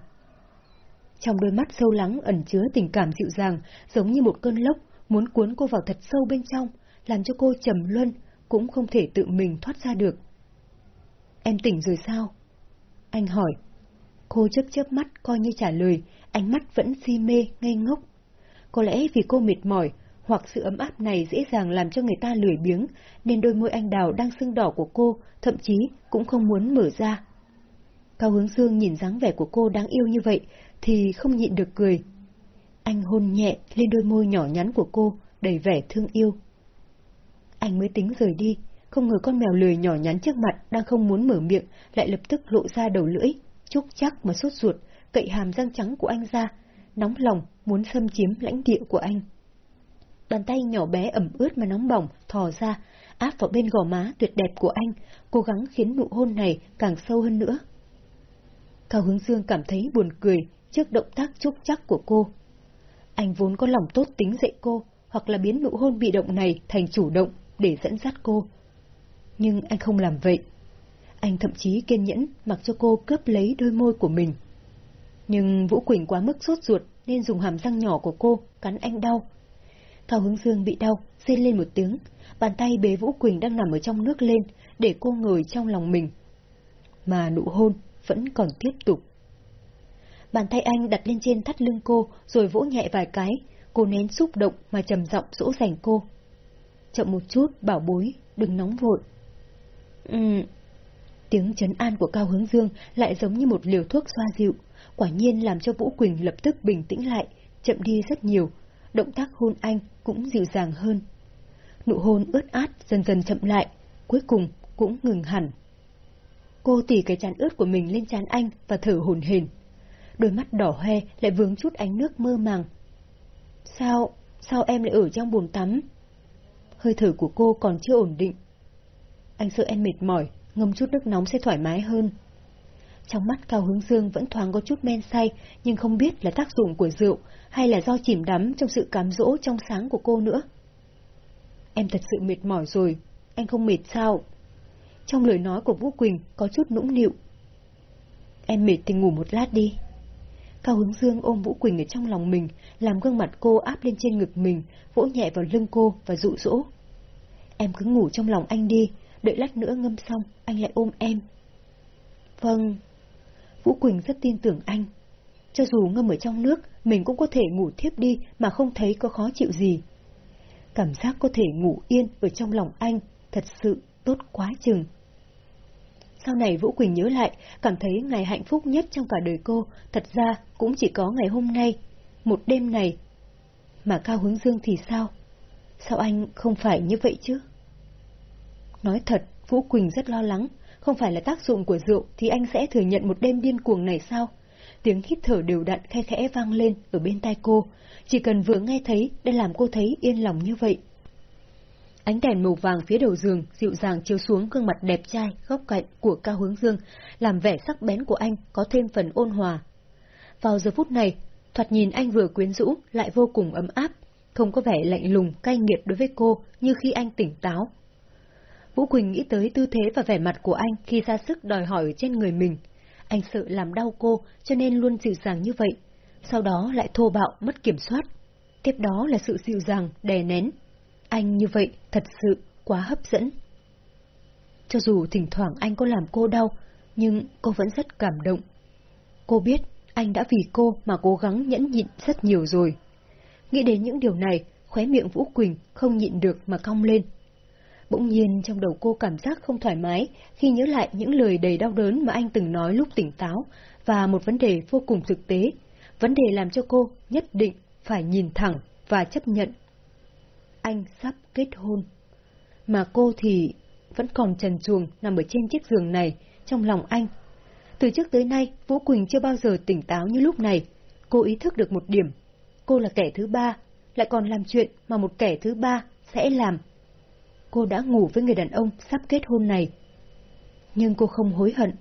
Trong đôi mắt sâu lắng ẩn chứa tình cảm dịu dàng, giống như một cơn lốc, muốn cuốn cô vào thật sâu bên trong, làm cho cô trầm luân, cũng không thể tự mình thoát ra được. Em tỉnh rồi sao? Anh hỏi. Cô chớp chớp mắt coi như trả lời, ánh mắt vẫn si mê, ngây ngốc. Có lẽ vì cô mệt mỏi, hoặc sự ấm áp này dễ dàng làm cho người ta lười biếng, nên đôi môi anh đào đang sưng đỏ của cô, thậm chí cũng không muốn mở ra. Cao Hướng Dương nhìn dáng vẻ của cô đáng yêu như vậy, thì không nhịn được cười. Anh hôn nhẹ lên đôi môi nhỏ nhắn của cô, đầy vẻ thương yêu. Anh mới tính rời đi, không ngờ con mèo lười nhỏ nhắn trước mặt đang không muốn mở miệng, lại lập tức lộ ra đầu lưỡi, chúc chắc mà sốt ruột, cậy hàm răng trắng của anh ra, nóng lòng muốn xâm chiếm lãnh địa của anh. Bàn tay nhỏ bé ẩm ướt mà nóng bỏng thò ra, áp vào bên gò má tuyệt đẹp của anh, cố gắng khiến nụ hôn này càng sâu hơn nữa. Cao Hướng Dương cảm thấy buồn cười trước động tác chúc chắc của cô. Anh vốn có lòng tốt tính dạy cô, hoặc là biến nụ hôn bị động này thành chủ động để dẫn dắt cô. Nhưng anh không làm vậy. Anh thậm chí kiên nhẫn mặc cho cô cướp lấy đôi môi của mình. Nhưng Vũ Quỳnh quá mức sốt ruột nên dùng hàm răng nhỏ của cô cắn anh đau. Cao Hướng Dương bị đau, rên lên một tiếng, bàn tay bế Vũ Quỳnh đang nằm ở trong nước lên để cô ngồi trong lòng mình. Mà nụ hôn vẫn còn tiếp tục. Bàn tay anh đặt lên trên thắt lưng cô rồi vỗ nhẹ vài cái, cô nén xúc động mà trầm giọng dỗ dành cô. Chậm một chút, bảo bối, đừng nóng vội. Ừm. Tiếng chấn an của Cao Hướng Dương lại giống như một liều thuốc xoa dịu, quả nhiên làm cho Vũ Quỳnh lập tức bình tĩnh lại, chậm đi rất nhiều, động tác hôn anh cũng dịu dàng hơn. Nụ hôn ướt át dần dần chậm lại, cuối cùng cũng ngừng hẳn. Cô tỉ cái chán ướt của mình lên chán anh và thở hồn hển. Đôi mắt đỏ hoe lại vướng chút ánh nước mơ màng. Sao, sao em lại ở trong bồn tắm? Hơi thở của cô còn chưa ổn định. Anh sợ em mệt mỏi, ngâm chút nước nóng sẽ thoải mái hơn. Trong mắt Cao Hướng Dương vẫn thoáng có chút men say, nhưng không biết là tác dụng của rượu hay là do chìm đắm trong sự cám dỗ trong sáng của cô nữa. Em thật sự mệt mỏi rồi, anh không mệt sao? Trong lời nói của Vũ Quỳnh có chút nũng nịu. Em mệt thì ngủ một lát đi. Cao Hướng Dương ôm Vũ Quỳnh ở trong lòng mình, làm gương mặt cô áp lên trên ngực mình, vỗ nhẹ vào lưng cô và dụ dỗ. Em cứ ngủ trong lòng anh đi, đợi lát nữa ngâm xong, anh lại ôm em. Vâng. Vũ Quỳnh rất tin tưởng anh. Cho dù ngâm ở trong nước, mình cũng có thể ngủ thiếp đi mà không thấy có khó chịu gì. Cảm giác có thể ngủ yên ở trong lòng anh, thật sự tốt quá chừng. Sau này Vũ Quỳnh nhớ lại, cảm thấy ngày hạnh phúc nhất trong cả đời cô, thật ra cũng chỉ có ngày hôm nay, một đêm này. Mà Cao Hướng Dương thì sao? Sao anh không phải như vậy chứ? Nói thật, Vũ Quỳnh rất lo lắng, không phải là tác dụng của rượu thì anh sẽ thừa nhận một đêm điên cuồng này sao? Tiếng hít thở đều đặn khe khẽ vang lên ở bên tai cô, chỉ cần vừa nghe thấy đã làm cô thấy yên lòng như vậy. Ánh đèn màu vàng phía đầu giường dịu dàng chiếu xuống gương mặt đẹp trai góc cạnh của Cao Hướng Dương, làm vẻ sắc bén của anh có thêm phần ôn hòa. Vào giờ phút này, thoạt nhìn anh vừa quyến rũ lại vô cùng ấm áp, không có vẻ lạnh lùng cay nghiệt đối với cô như khi anh tỉnh táo. Vũ Quỳnh nghĩ tới tư thế và vẻ mặt của anh khi ra sức đòi hỏi trên người mình. Anh sợ làm đau cô cho nên luôn dịu dàng như vậy, sau đó lại thô bạo mất kiểm soát. Tiếp đó là sự dịu dàng, đè nén, anh như vậy thật sự quá hấp dẫn. Cho dù thỉnh thoảng anh có làm cô đau, nhưng cô vẫn rất cảm động. Cô biết anh đã vì cô mà cố gắng nhẫn nhịn rất nhiều rồi. Nghĩ đến những điều này, khóe miệng Vũ Quỳnh không nhịn được mà cong lên. Bỗng nhiên trong đầu cô cảm giác không thoải mái khi nhớ lại những lời đầy đau đớn mà anh từng nói lúc tỉnh táo và một vấn đề vô cùng thực tế, vấn đề làm cho cô nhất định phải nhìn thẳng và chấp nhận. Anh sắp kết hôn. Mà cô thì vẫn còn trần truồng nằm ở trên chiếc giường này, trong lòng anh. Từ trước tới nay, Vũ Quỳnh chưa bao giờ tỉnh táo như lúc này. Cô ý thức được một điểm. Cô là kẻ thứ ba, lại còn làm chuyện mà một kẻ thứ ba sẽ làm. Cô đã ngủ với người đàn ông sắp kết hôn này. Nhưng cô không hối hận.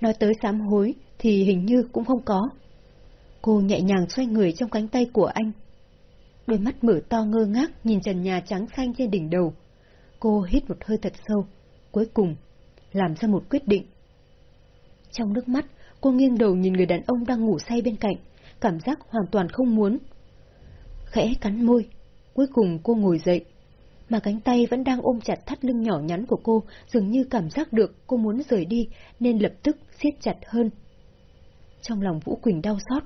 Nói tới sám hối thì hình như cũng không có. Cô nhẹ nhàng xoay người trong cánh tay của anh. Đôi mắt mở to ngơ ngác nhìn trần nhà trắng xanh trên đỉnh đầu. Cô hít một hơi thật sâu, cuối cùng làm ra một quyết định. Trong nước mắt, cô nghiêng đầu nhìn người đàn ông đang ngủ say bên cạnh, cảm giác hoàn toàn không muốn. Khẽ cắn môi, cuối cùng cô ngồi dậy, mà cánh tay vẫn đang ôm chặt thắt lưng nhỏ nhắn của cô, dường như cảm giác được cô muốn rời đi, nên lập tức siết chặt hơn. Trong lòng Vũ Quỳnh đau xót.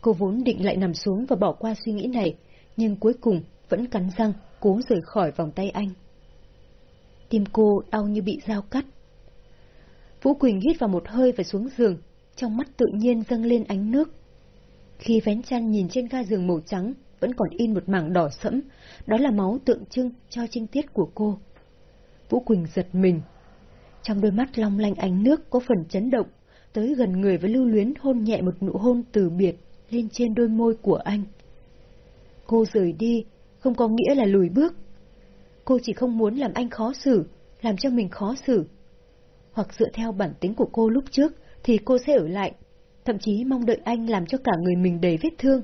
Cô vốn định lại nằm xuống và bỏ qua suy nghĩ này, nhưng cuối cùng vẫn cắn răng, cố rời khỏi vòng tay anh. Tim cô đau như bị dao cắt. Vũ Quỳnh hít vào một hơi và xuống giường, trong mắt tự nhiên dâng lên ánh nước. Khi vén chăn nhìn trên ga giường màu trắng, vẫn còn in một mảng đỏ sẫm, đó là máu tượng trưng cho trinh tiết của cô. Vũ Quỳnh giật mình. Trong đôi mắt long lanh ánh nước có phần chấn động, tới gần người với lưu luyến hôn nhẹ một nụ hôn từ biệt lên trên đôi môi của anh. Cô rời đi, không có nghĩa là lùi bước. Cô chỉ không muốn làm anh khó xử, làm cho mình khó xử. Hoặc dựa theo bản tính của cô lúc trước, thì cô sẽ ở lại, thậm chí mong đợi anh làm cho cả người mình đầy vết thương.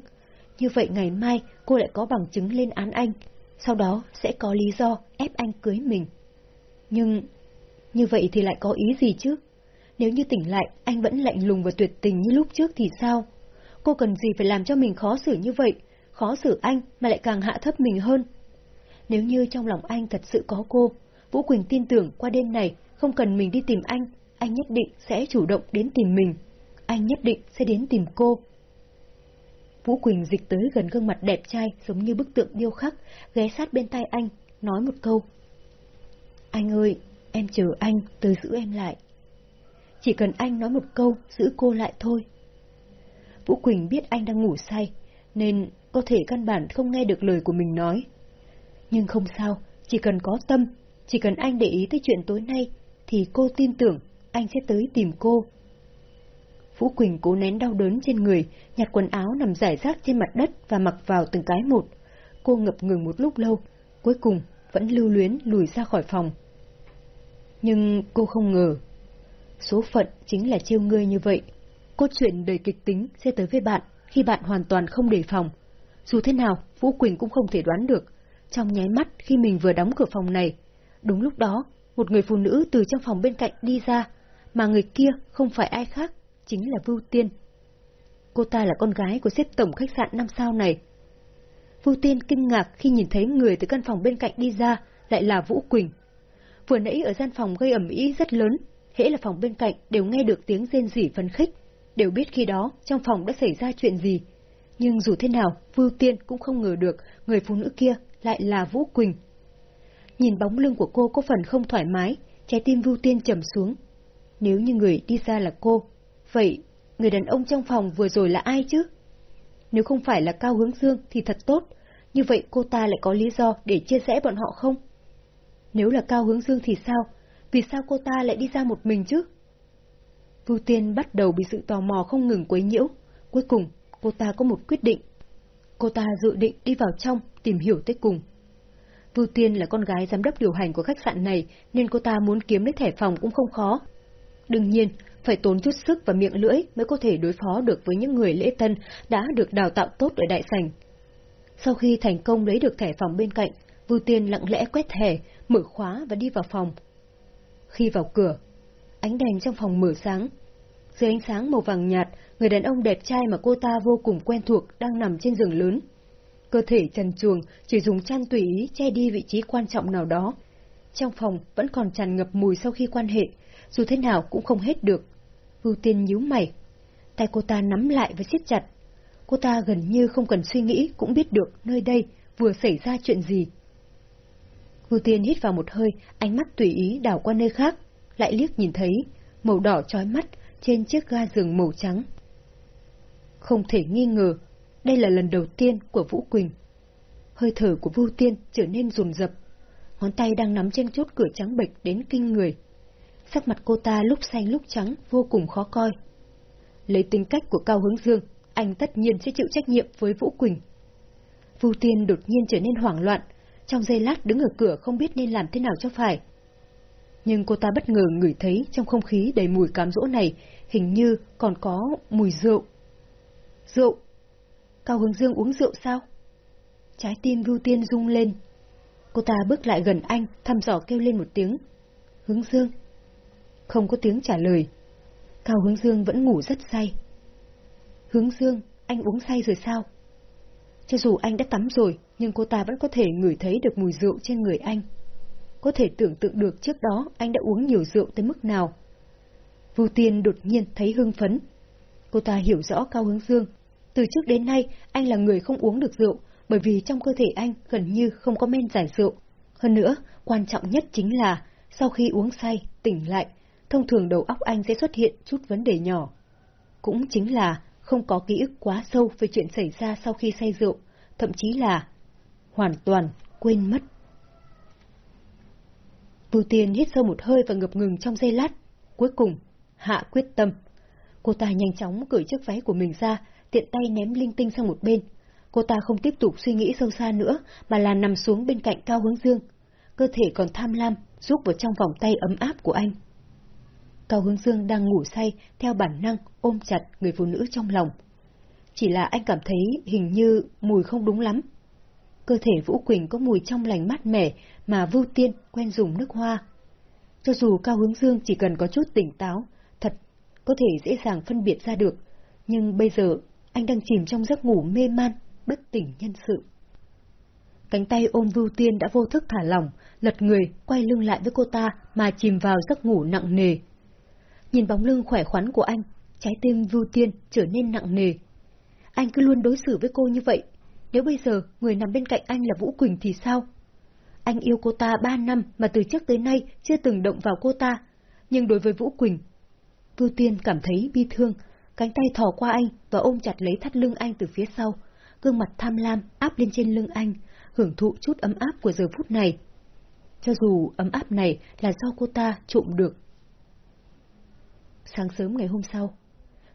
Như vậy ngày mai cô lại có bằng chứng lên án anh, sau đó sẽ có lý do ép anh cưới mình. Nhưng, như vậy thì lại có ý gì chứ? Nếu như tỉnh lại, anh vẫn lạnh lùng và tuyệt tình như lúc trước thì sao? Cô cần gì phải làm cho mình khó xử như vậy? Khó xử anh mà lại càng hạ thấp mình hơn. Nếu như trong lòng anh thật sự có cô, Vũ Quỳnh tin tưởng qua đêm này không cần mình đi tìm anh, anh nhất định sẽ chủ động đến tìm mình. Anh nhất định sẽ đến tìm cô. Vũ Quỳnh dịch tới gần gương mặt đẹp trai giống như bức tượng điêu khắc, ghé sát bên tay anh, nói một câu. Anh ơi, em chờ anh, tới giữ em lại. Chỉ cần anh nói một câu, giữ cô lại thôi. Vũ Quỳnh biết anh đang ngủ say, nên có thể căn bản không nghe được lời của mình nói. Nhưng không sao, chỉ cần có tâm, chỉ cần anh để ý tới chuyện tối nay, thì cô tin tưởng anh sẽ tới tìm cô. Vũ Quỳnh cố nén đau đớn trên người, nhặt quần áo nằm rải rác trên mặt đất và mặc vào từng cái một. Cô ngập ngừng một lúc lâu, cuối cùng vẫn lưu luyến lùi ra khỏi phòng. Nhưng cô không ngờ, số phận chính là trêu ngươi như vậy. Cốt truyện đầy kịch tính sẽ tới với bạn khi bạn hoàn toàn không đề phòng. Dù thế nào, Vũ Quỳnh cũng không thể đoán được. Trong nháy mắt khi mình vừa đóng cửa phòng này, đúng lúc đó, một người phụ nữ từ trong phòng bên cạnh đi ra, mà người kia không phải ai khác, chính là Vưu Tiên. Cô ta là con gái của xếp tổng khách sạn năm sao này. Vưu Tiên kinh ngạc khi nhìn thấy người từ căn phòng bên cạnh đi ra, lại là Vũ Quỳnh. Vừa nãy ở gian phòng gây ẩm ý rất lớn, hễ là phòng bên cạnh đều nghe được tiếng rên rỉ phấn khích, đều biết khi đó trong phòng đã xảy ra chuyện gì. Nhưng dù thế nào, Vưu Tiên cũng không ngờ được người phụ nữ kia lại là Vũ Quỳnh. Nhìn bóng lưng của cô có phần không thoải mái, trái tim Vưu Tiên trầm xuống. Nếu như người đi ra là cô, vậy người đàn ông trong phòng vừa rồi là ai chứ? Nếu không phải là Cao Hướng Dương thì thật tốt, như vậy cô ta lại có lý do để chia rẽ bọn họ không? Nếu là Cao Hướng Dương thì sao? Vì sao cô ta lại đi ra một mình chứ? Vưu Tiên bắt đầu bị sự tò mò không ngừng quấy nhiễu. Cuối cùng, cô ta có một quyết định. Cô ta dự định đi vào trong, tìm hiểu tới cùng. Vưu Tiên là con gái giám đốc điều hành của khách sạn này, nên cô ta muốn kiếm lấy thẻ phòng cũng không khó. Đương nhiên, phải tốn chút sức và miệng lưỡi mới có thể đối phó được với những người lễ tân đã được đào tạo tốt ở đại sảnh. Sau khi thành công lấy được thẻ phòng bên cạnh, Vưu Tiên lặng lẽ quét thẻ, mở khóa và đi vào phòng. Khi vào cửa, ánh đèn trong phòng mở sáng. Dưới ánh sáng màu vàng nhạt, người đàn ông đẹp trai mà cô ta vô cùng quen thuộc đang nằm trên giường lớn. Cơ thể trần truồng chỉ dùng chăn tùy ý che đi vị trí quan trọng nào đó. Trong phòng vẫn còn tràn ngập mùi sau khi quan hệ, dù thế nào cũng không hết được. Vưu Tiên nhíu mày. Tay cô ta nắm lại và siết chặt. Cô ta gần như không cần suy nghĩ cũng biết được nơi đây vừa xảy ra chuyện gì. Vưu Tiên hít vào một hơi, ánh mắt tùy ý đảo qua nơi khác, lại liếc nhìn thấy màu đỏ trói mắt trên chiếc ga giường màu trắng. Không thể nghi ngờ, đây là lần đầu tiên của Vũ Quỳnh hơi thở của Vu Tiên trở nên rùm rập. Ngón tay đang nắm trên chốt cửa trắng bệch đến kinh người. Sắc mặt cô ta lúc xanh lúc trắng, vô cùng khó coi. Lấy tính cách của Cao Hướng Dương, anh tất nhiên sẽ chịu trách nhiệm với Vũ Quỳnh. Vu Tiên đột nhiên trở nên hoảng loạn, trong giây lát đứng ở cửa không biết nên làm thế nào cho phải. Nhưng cô ta bất ngờ ngửi thấy trong không khí đầy mùi cám dỗ này hình như còn có mùi rượu. Rượu? Cao Hướng Dương uống rượu sao? Trái tim Vu Tiên rung lên. Cô ta bước lại gần anh, thăm dò kêu lên một tiếng. Hướng Dương. Không có tiếng trả lời. Cao Hướng Dương vẫn ngủ rất say. Hướng Dương, anh uống say rồi sao? Cho dù anh đã tắm rồi, nhưng cô ta vẫn có thể ngửi thấy được mùi rượu trên người anh. Có thể tưởng tượng được trước đó anh đã uống nhiều rượu tới mức nào. Vu Tiên đột nhiên thấy hưng phấn. Cô ta hiểu rõ Cao Hướng Dương. Từ trước đến nay, anh là người không uống được rượu, bởi vì trong cơ thể anh gần như không có men giải rượu. Hơn nữa, quan trọng nhất chính là, sau khi uống say, tỉnh lại, thông thường đầu óc anh sẽ xuất hiện chút vấn đề nhỏ. Cũng chính là không có ký ức quá sâu về chuyện xảy ra sau khi say rượu, thậm chí là hoàn toàn quên mất. Bưu Tiên hít sâu một hơi và ngập ngừng trong giây lát. Cuối cùng, hạ quyết tâm. Cô ta nhanh chóng cởi chiếc váy của mình ra, tiện tay ném linh tinh sang một bên. Cô ta không tiếp tục suy nghĩ sâu xa nữa, mà là nằm xuống bên cạnh Cao Hướng Dương. Cơ thể còn tham lam, rút vào trong vòng tay ấm áp của anh. Cao Hướng Dương đang ngủ say, theo bản năng ôm chặt người phụ nữ trong lòng. Chỉ là anh cảm thấy hình như mùi không đúng lắm. Cơ thể Vũ Quỳnh có mùi trong lành mát mẻ mà Vưu Tiên quen dùng nước hoa. Cho dù Cao Hướng Dương chỉ cần có chút tỉnh táo, thật, có thể dễ dàng phân biệt ra được, nhưng bây giờ anh đang chìm trong giấc ngủ mê man, bất tỉnh nhân sự. Cánh tay ôm Vưu Tiên đã vô thức thả lỏng, lật người, quay lưng lại với cô ta mà chìm vào giấc ngủ nặng nề. Nhìn bóng lưng khỏe khoắn của anh, trái tim Vưu Tiên trở nên nặng nề. Anh cứ luôn đối xử với cô như vậy. Nếu bây giờ người nằm bên cạnh anh là Vũ Quỳnh thì sao? Anh yêu cô ta ba năm mà từ trước tới nay chưa từng động vào cô ta. Nhưng đối với Vũ Quỳnh, Vưu Tiên cảm thấy bi thương, cánh tay thò qua anh và ôm chặt lấy thắt lưng anh từ phía sau, gương mặt tham lam áp lên trên lưng anh, hưởng thụ chút ấm áp của giờ phút này. Cho dù ấm áp này là do cô ta trộm được Sáng sớm ngày hôm sau,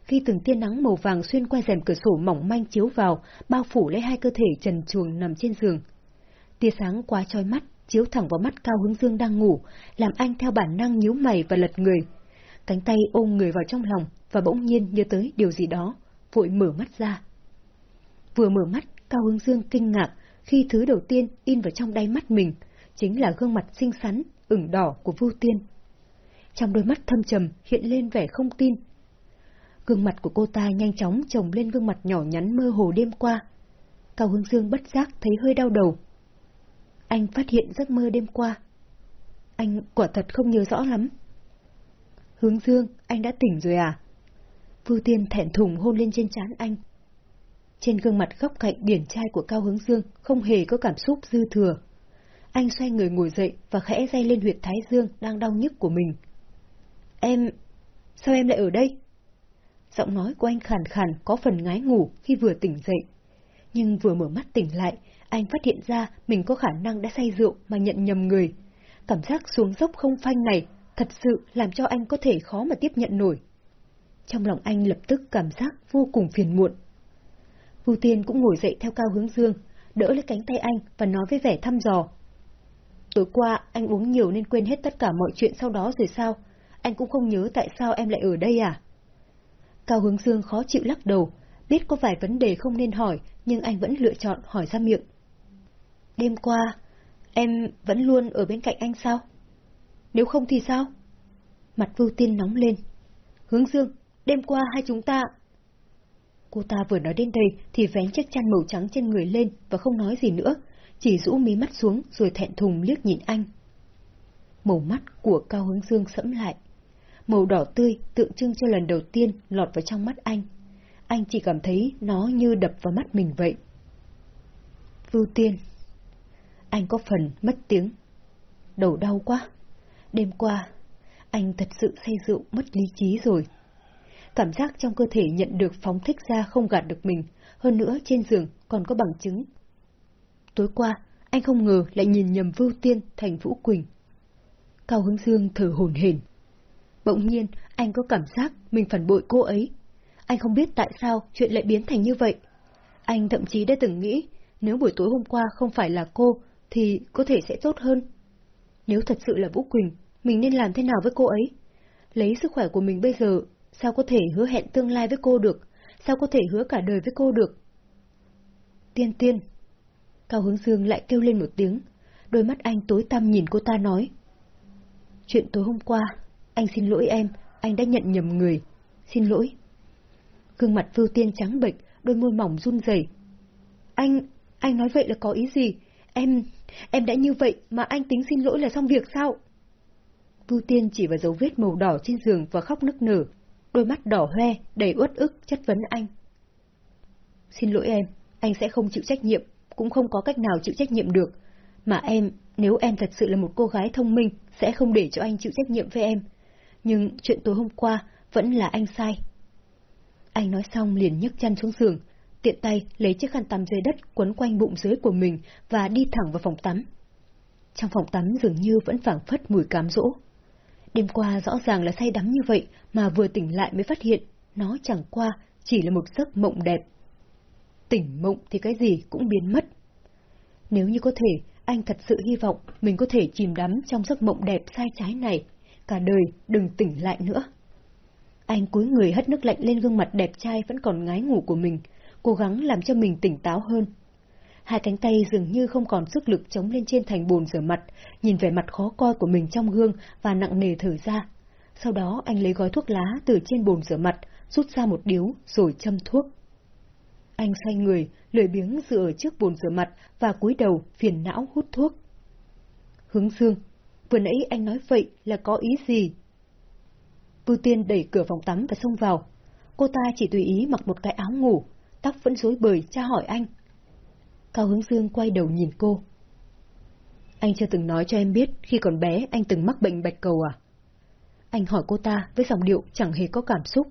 khi từng tia nắng màu vàng xuyên qua rèm cửa sổ mỏng manh chiếu vào, bao phủ lấy hai cơ thể trần truồng nằm trên giường. Tia sáng quá trói mắt, chiếu thẳng vào mắt Cao Hướng Dương đang ngủ, làm anh theo bản năng nhíu mày và lật người. Cánh tay ôm người vào trong lòng và bỗng nhiên nhớ tới điều gì đó, vội mở mắt ra. Vừa mở mắt, Cao Hướng Dương kinh ngạc khi thứ đầu tiên in vào trong đáy mắt mình, chính là gương mặt xinh xắn, ửng đỏ của Vu Tiên trong đôi mắt thâm trầm hiện lên vẻ không tin. Gương mặt của cô ta nhanh chóng chồng lên gương mặt nhỏ nhắn mơ hồ đêm qua. Cao Hướng Dương bất giác thấy hơi đau đầu. Anh phát hiện giấc mơ đêm qua. Anh quả thật không nhớ rõ lắm. Hướng Dương, anh đã tỉnh rồi à? Vưu Tiên thẹn thùng hôn lên trên trán anh. Trên gương mặt góc cạnh điển trai của Cao Hướng Dương không hề có cảm xúc dư thừa. Anh xoay người ngồi dậy và khẽ day lên huyệt thái dương đang đau nhức của mình. Em... Sao em lại ở đây? Giọng nói của anh khàn khàn có phần ngái ngủ khi vừa tỉnh dậy. Nhưng vừa mở mắt tỉnh lại, anh phát hiện ra mình có khả năng đã say rượu mà nhận nhầm người. Cảm giác xuống dốc không phanh này thật sự làm cho anh có thể khó mà tiếp nhận nổi. Trong lòng anh lập tức cảm giác vô cùng phiền muộn. Vu Tiên cũng ngồi dậy theo cao hướng dương, đỡ lấy cánh tay anh và nói với vẻ thăm dò. Tối qua anh uống nhiều nên quên hết tất cả mọi chuyện sau đó rồi sao? Anh cũng không nhớ tại sao em lại ở đây à? Cao Hướng Dương khó chịu lắc đầu, biết có vài vấn đề không nên hỏi, nhưng anh vẫn lựa chọn hỏi ra miệng. Đêm qua, em vẫn luôn ở bên cạnh anh sao? Nếu không thì sao? Mặt Vưu Tiên nóng lên. Hướng Dương, đêm qua hai chúng ta... Cô ta vừa nói đến đây thì vén chiếc chăn màu trắng trên người lên và không nói gì nữa, chỉ rũ mí mắt xuống rồi thẹn thùng liếc nhìn anh. Màu mắt của Cao Hướng Dương sẫm lại màu đỏ tươi tượng trưng cho lần đầu tiên lọt vào trong mắt anh. Anh chỉ cảm thấy nó như đập vào mắt mình vậy. Vưu tiên. Anh có phần mất tiếng. Đầu đau quá. Đêm qua, anh thật sự say rượu mất lý trí rồi. Cảm giác trong cơ thể nhận được phóng thích ra không gạt được mình, hơn nữa trên giường còn có bằng chứng. Tối qua, anh không ngờ lại nhìn nhầm Vưu Tiên thành Vũ Quỳnh. Cao Hứng Dương thở hổn hển. Bỗng nhiên, anh có cảm giác mình phản bội cô ấy. Anh không biết tại sao chuyện lại biến thành như vậy. Anh thậm chí đã từng nghĩ, nếu buổi tối hôm qua không phải là cô, thì có thể sẽ tốt hơn. Nếu thật sự là Vũ Quỳnh, mình nên làm thế nào với cô ấy? Lấy sức khỏe của mình bây giờ, sao có thể hứa hẹn tương lai với cô được? Sao có thể hứa cả đời với cô được? Tiên tiên. Cao Hướng Dương lại kêu lên một tiếng, đôi mắt anh tối tăm nhìn cô ta nói. Chuyện tối hôm qua, anh xin lỗi em, anh đã nhận nhầm người. Xin lỗi. Gương mặt Vưu Tiên trắng bệch, đôi môi mỏng run rẩy. Anh, anh nói vậy là có ý gì? Em, em đã như vậy mà anh tính xin lỗi là xong việc sao? Vưu Tiên chỉ vào dấu vết màu đỏ trên giường và khóc nức nở, đôi mắt đỏ hoe, đầy uất ức chất vấn anh. Xin lỗi em, anh sẽ không chịu trách nhiệm, cũng không có cách nào chịu trách nhiệm được. Mà em, nếu em thật sự là một cô gái thông minh, sẽ không để cho anh chịu trách nhiệm với em. Nhưng chuyện tối hôm qua vẫn là anh sai. Anh nói xong liền nhấc chân xuống giường, tiện tay lấy chiếc khăn tắm dưới đất quấn quanh bụng dưới của mình và đi thẳng vào phòng tắm. Trong phòng tắm dường như vẫn phảng phất mùi cám dỗ. Đêm qua rõ ràng là say đắm như vậy mà vừa tỉnh lại mới phát hiện nó chẳng qua chỉ là một giấc mộng đẹp. Tỉnh mộng thì cái gì cũng biến mất. Nếu như có thể, anh thật sự hy vọng mình có thể chìm đắm trong giấc mộng đẹp sai trái này, cả đời đừng tỉnh lại nữa. Anh cúi người hất nước lạnh lên gương mặt đẹp trai vẫn còn ngái ngủ của mình, cố gắng làm cho mình tỉnh táo hơn. Hai cánh tay dường như không còn sức lực chống lên trên thành bồn rửa mặt, nhìn vẻ mặt khó coi của mình trong gương và nặng nề thở ra. Sau đó anh lấy gói thuốc lá từ trên bồn rửa mặt, rút ra một điếu rồi châm thuốc. Anh xoay người, lười biếng dựa ở trước bồn rửa mặt và cúi đầu phiền não hút thuốc. Hướng dương, vừa nãy anh nói vậy là có ý gì? Vưu Tiên đẩy cửa phòng tắm và xông vào. Cô ta chỉ tùy ý mặc một cái áo ngủ, tóc vẫn rối bời tra hỏi anh. Cao Hướng Dương quay đầu nhìn cô. Anh chưa từng nói cho em biết khi còn bé anh từng mắc bệnh bạch cầu à? Anh hỏi cô ta với giọng điệu chẳng hề có cảm xúc.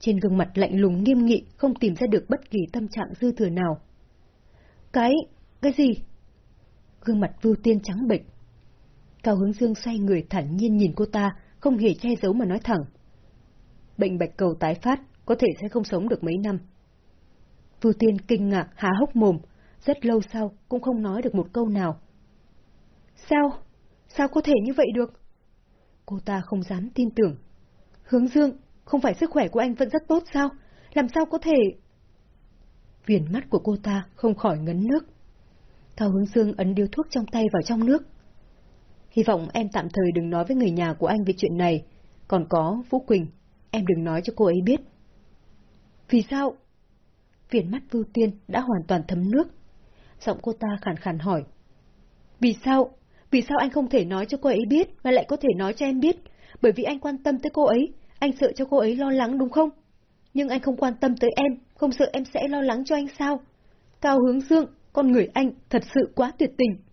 Trên gương mặt lạnh lùng nghiêm nghị không tìm ra được bất kỳ tâm trạng dư thừa nào. Cái... cái gì? Gương mặt vưu tiên trắng bệch. Cao Hướng Dương xoay người thản nhiên nhìn cô ta, không hề che giấu mà nói thẳng. Bệnh bạch cầu tái phát, có thể sẽ không sống được mấy năm. Vưu Tiên kinh ngạc há hốc mồm, rất lâu sau cũng không nói được một câu nào. Sao? Sao có thể như vậy được? Cô ta không dám tin tưởng. Hướng Dương, không phải sức khỏe của anh vẫn rất tốt sao? Làm sao có thể... Viền mắt của cô ta không khỏi ngấn nước. Cao Hướng Dương ấn điếu thuốc trong tay vào trong nước. Hy vọng em tạm thời đừng nói với người nhà của anh về chuyện này. Còn có Vũ Quỳnh, em đừng nói cho cô ấy biết. Vì sao? Viền mắt Vưu Tiên đã hoàn toàn thấm nước. Giọng cô ta khàn khàn hỏi. Vì sao? Vì sao anh không thể nói cho cô ấy biết mà lại có thể nói cho em biết? Bởi vì anh quan tâm tới cô ấy, anh sợ cho cô ấy lo lắng đúng không? Nhưng anh không quan tâm tới em, không sợ em sẽ lo lắng cho anh sao? Cao hướng dương, con người anh thật sự quá tuyệt tình.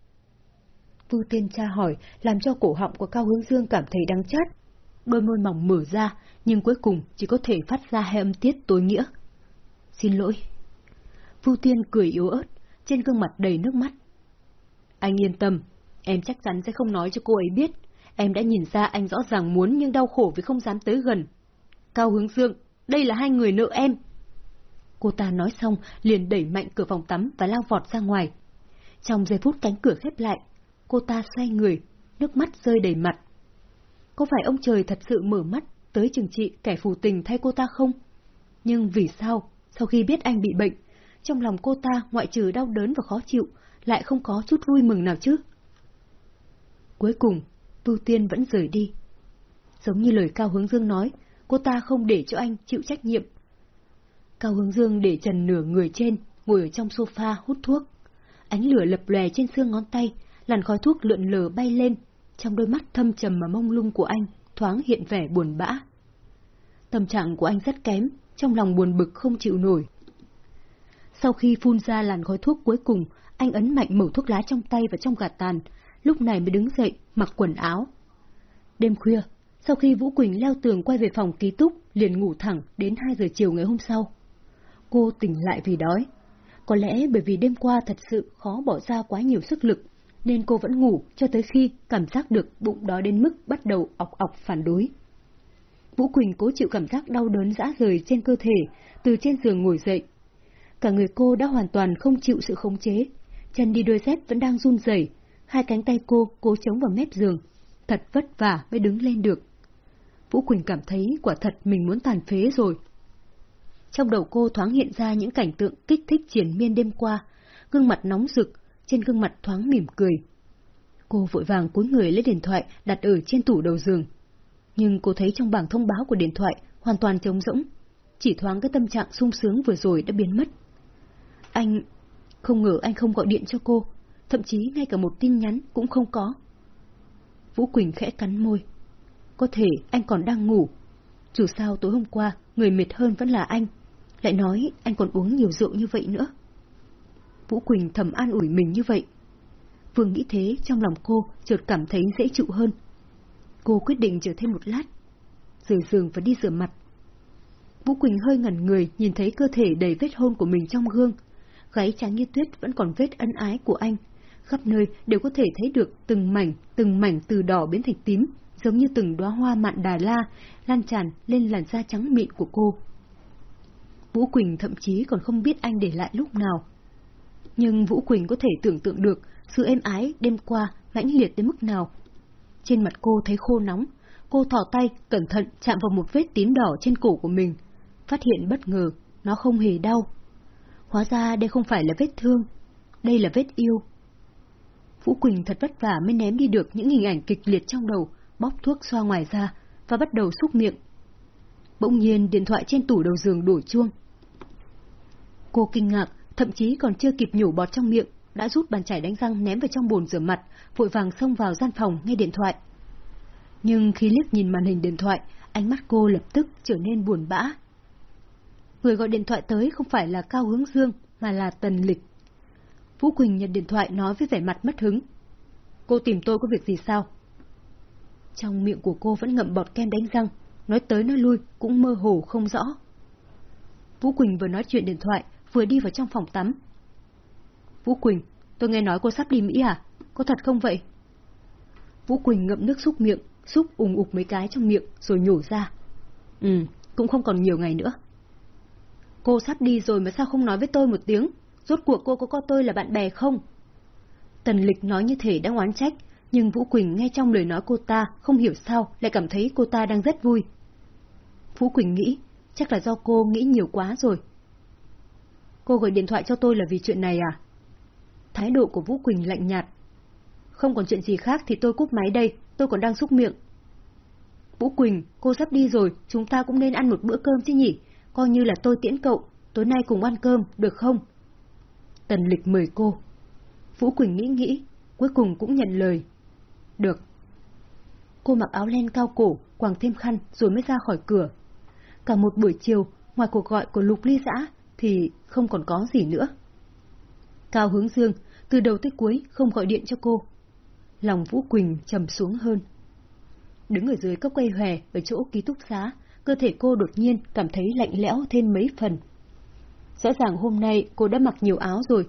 Vưu Tiên tra hỏi, làm cho cổ họng của Cao Hướng Dương cảm thấy đắng chát. Đôi môi mỏng mở ra, nhưng cuối cùng chỉ có thể phát ra hai âm tiết tối nghĩa. Xin lỗi. Vưu Tiên cười yếu ớt, trên gương mặt đầy nước mắt. Anh yên tâm, em chắc chắn sẽ không nói cho cô ấy biết. Em đã nhìn ra anh rõ ràng muốn nhưng đau khổ vì không dám tới gần. Cao Hướng Dương, đây là hai người nợ em. Cô ta nói xong, liền đẩy mạnh cửa phòng tắm và lao vọt ra ngoài. Trong giây phút cánh cửa khép lại, cô ta xoay người, nước mắt rơi đầy mặt. Có phải ông trời thật sự mở mắt tới chừng trị kẻ phù tình thay cô ta không? Nhưng vì sao, sau khi biết anh bị bệnh, trong lòng cô ta ngoại trừ đau đớn và khó chịu, lại không có chút vui mừng nào chứ? Cuối cùng, Tu Tiên vẫn rời đi. Giống như lời Cao Hướng Dương nói, cô ta không để cho anh chịu trách nhiệm. Cao Hướng Dương để trần nửa người trên, ngồi ở trong sofa hút thuốc. Ánh lửa lập lòe trên xương ngón tay, làn khói thuốc lượn lờ bay lên, trong đôi mắt thâm trầm mà mông lung của anh thoáng hiện vẻ buồn bã. Tâm trạng của anh rất kém, trong lòng buồn bực không chịu nổi. Sau khi phun ra làn khói thuốc cuối cùng, anh ấn mạnh mẩu thuốc lá trong tay và trong gạt tàn, lúc này mới đứng dậy, mặc quần áo. Đêm khuya, sau khi Vũ Quỳnh leo tường quay về phòng ký túc, liền ngủ thẳng đến 2 giờ chiều ngày hôm sau. Cô tỉnh lại vì đói. Có lẽ bởi vì đêm qua thật sự khó bỏ ra quá nhiều sức lực, nên cô vẫn ngủ cho tới khi cảm giác được bụng đó đến mức bắt đầu ọc ọc phản đối. Vũ Quỳnh cố chịu cảm giác đau đớn dã rời trên cơ thể, từ trên giường ngồi dậy. Cả người cô đã hoàn toàn không chịu sự khống chế, chân đi đôi dép vẫn đang run rẩy, hai cánh tay cô cố chống vào mép giường, thật vất vả mới đứng lên được. Vũ Quỳnh cảm thấy quả thật mình muốn tàn phế rồi. Trong đầu cô thoáng hiện ra những cảnh tượng kích thích triển miên đêm qua, gương mặt nóng rực, trên gương mặt thoáng mỉm cười. Cô vội vàng cúi người lấy điện thoại đặt ở trên tủ đầu giường. Nhưng cô thấy trong bảng thông báo của điện thoại hoàn toàn trống rỗng, chỉ thoáng cái tâm trạng sung sướng vừa rồi đã biến mất. Anh... không ngờ anh không gọi điện cho cô, thậm chí ngay cả một tin nhắn cũng không có. Vũ Quỳnh khẽ cắn môi. Có thể anh còn đang ngủ. Dù sao tối hôm qua, người mệt hơn vẫn là anh. Lại nói anh còn uống nhiều rượu như vậy nữa. Vũ Quỳnh thầm an ủi mình như vậy. Vương nghĩ thế trong lòng cô chợt cảm thấy dễ chịu hơn. Cô quyết định chờ thêm một lát. Rời giường và đi rửa mặt. Vũ Quỳnh hơi ngẩn người nhìn thấy cơ thể đầy vết hôn của mình trong gương. Gáy trắng như tuyết vẫn còn vết ân ái của anh. Khắp nơi đều có thể thấy được từng mảnh, từng mảnh từ đỏ biến thành tím, giống như từng đóa hoa mạn đà la, lan tràn lên làn da trắng mịn của cô. Vũ Quỳnh thậm chí còn không biết anh để lại lúc nào. Nhưng Vũ Quỳnh có thể tưởng tượng được sự êm ái đêm qua mãnh liệt đến mức nào. Trên mặt cô thấy khô nóng, cô thò tay cẩn thận chạm vào một vết tím đỏ trên cổ của mình, phát hiện bất ngờ, nó không hề đau. Hóa ra đây không phải là vết thương, đây là vết yêu. Vũ Quỳnh thật vất vả mới ném đi được những hình ảnh kịch liệt trong đầu, bóp thuốc xoa ngoài ra và bắt đầu xúc miệng. Bỗng nhiên điện thoại trên tủ đầu giường đổ chuông. Cô kinh ngạc, thậm chí còn chưa kịp nhổ bọt trong miệng, đã rút bàn chải đánh răng ném vào trong bồn rửa mặt, vội vàng xông vào gian phòng nghe điện thoại. Nhưng khi liếc nhìn màn hình điện thoại, ánh mắt cô lập tức trở nên buồn bã. Người gọi điện thoại tới không phải là Cao Hướng Dương, mà là Tần Lịch. Vũ Quỳnh nhận điện thoại nói với vẻ mặt mất hứng. Cô tìm tôi có việc gì sao? Trong miệng của cô vẫn ngậm bọt kem đánh răng, nói tới nói lui cũng mơ hồ không rõ. Vũ Quỳnh vừa nói chuyện điện thoại, vừa đi vào trong phòng tắm. Vũ Quỳnh, tôi nghe nói cô sắp đi Mỹ à? Có thật không vậy? Vũ Quỳnh ngậm nước xúc miệng, xúc ùng ục mấy cái trong miệng rồi nhổ ra. Ừ, cũng không còn nhiều ngày nữa. Cô sắp đi rồi mà sao không nói với tôi một tiếng? Rốt cuộc cô có coi tôi là bạn bè không? Tần lịch nói như thể đang oán trách, nhưng Vũ Quỳnh nghe trong lời nói cô ta không hiểu sao lại cảm thấy cô ta đang rất vui. Vũ Quỳnh nghĩ, chắc là do cô nghĩ nhiều quá rồi. Cô gọi điện thoại cho tôi là vì chuyện này à? Thái độ của Vũ Quỳnh lạnh nhạt. Không còn chuyện gì khác thì tôi cúp máy đây, tôi còn đang xúc miệng. Vũ Quỳnh, cô sắp đi rồi, chúng ta cũng nên ăn một bữa cơm chứ nhỉ? Coi như là tôi tiễn cậu, tối nay cùng ăn cơm, được không? Tần lịch mời cô. Vũ Quỳnh nghĩ nghĩ, cuối cùng cũng nhận lời. Được. Cô mặc áo len cao cổ, quàng thêm khăn rồi mới ra khỏi cửa. Cả một buổi chiều, ngoài cuộc gọi của Lục Ly Giã thì không còn có gì nữa. Cao hướng dương, từ đầu tới cuối không gọi điện cho cô. Lòng Vũ Quỳnh trầm xuống hơn. Đứng ở dưới cốc quay hòe ở chỗ ký túc xá, cơ thể cô đột nhiên cảm thấy lạnh lẽo thêm mấy phần. Rõ ràng hôm nay cô đã mặc nhiều áo rồi.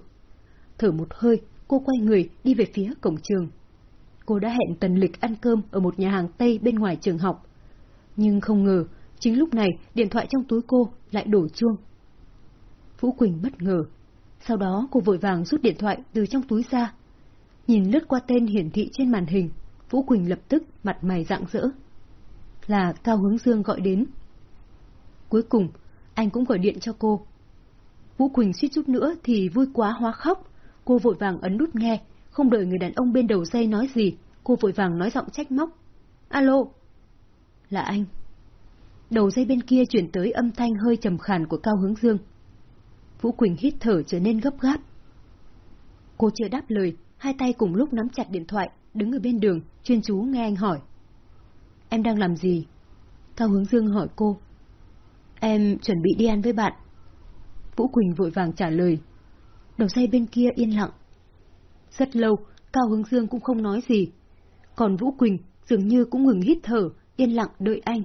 Thở một hơi, cô quay người đi về phía cổng trường. Cô đã hẹn Tần Lịch ăn cơm ở một nhà hàng Tây bên ngoài trường học. Nhưng không ngờ, chính lúc này điện thoại trong túi cô lại đổ chuông. Vũ Quỳnh bất ngờ. Sau đó cô vội vàng rút điện thoại từ trong túi ra. Nhìn lướt qua tên hiển thị trên màn hình, Vũ Quỳnh lập tức mặt mày rạng rỡ. Là Cao Hướng Dương gọi đến. Cuối cùng, anh cũng gọi điện cho cô. Vũ Quỳnh suýt chút nữa thì vui quá hóa khóc. Cô vội vàng ấn nút nghe, không đợi người đàn ông bên đầu dây nói gì, cô vội vàng nói giọng trách móc. Alo! Là anh. Đầu dây bên kia chuyển tới âm thanh hơi trầm khàn của Cao Hướng Dương. Vũ Quỳnh hít thở trở nên gấp gáp. Cô chưa đáp lời, hai tay cùng lúc nắm chặt điện thoại, đứng ở bên đường, chuyên chú nghe anh hỏi. Em đang làm gì? Cao Hướng Dương hỏi cô. Em chuẩn bị đi ăn với bạn. Vũ Quỳnh vội vàng trả lời. Đầu dây bên kia yên lặng. Rất lâu, Cao Hướng Dương cũng không nói gì. Còn Vũ Quỳnh dường như cũng ngừng hít thở, yên lặng đợi anh.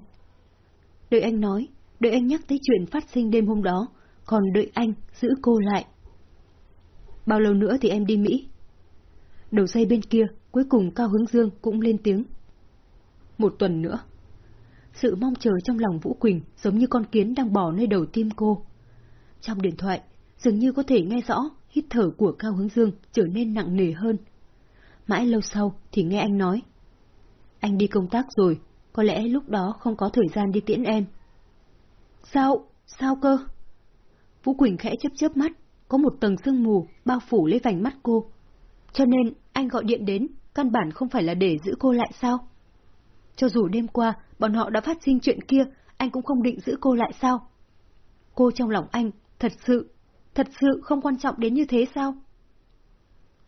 Đợi anh nói, đợi anh nhắc tới chuyện phát sinh đêm hôm đó, còn đợi anh giữ cô lại. bao lâu nữa thì em đi Mỹ? Đầu dây bên kia, cuối cùng Cao Hướng Dương cũng lên tiếng. Một tuần nữa. Sự mong chờ trong lòng Vũ Quỳnh giống như con kiến đang bò nơi đầu tim cô. Trong điện thoại, dường như có thể nghe rõ hít thở của Cao Hướng Dương trở nên nặng nề hơn. Mãi lâu sau thì nghe anh nói. Anh đi công tác rồi, có lẽ lúc đó không có thời gian đi tiễn em. Sao? Sao cơ? Vũ Quỳnh khẽ chớp chớp mắt, có một tầng sương mù bao phủ lấy vành mắt cô. Cho nên anh gọi điện đến, căn bản không phải là để giữ cô lại sao? Cho dù đêm qua bọn họ đã phát sinh chuyện kia, anh cũng không định giữ cô lại sao? Cô trong lòng anh, thật sự, thật sự không quan trọng đến như thế sao?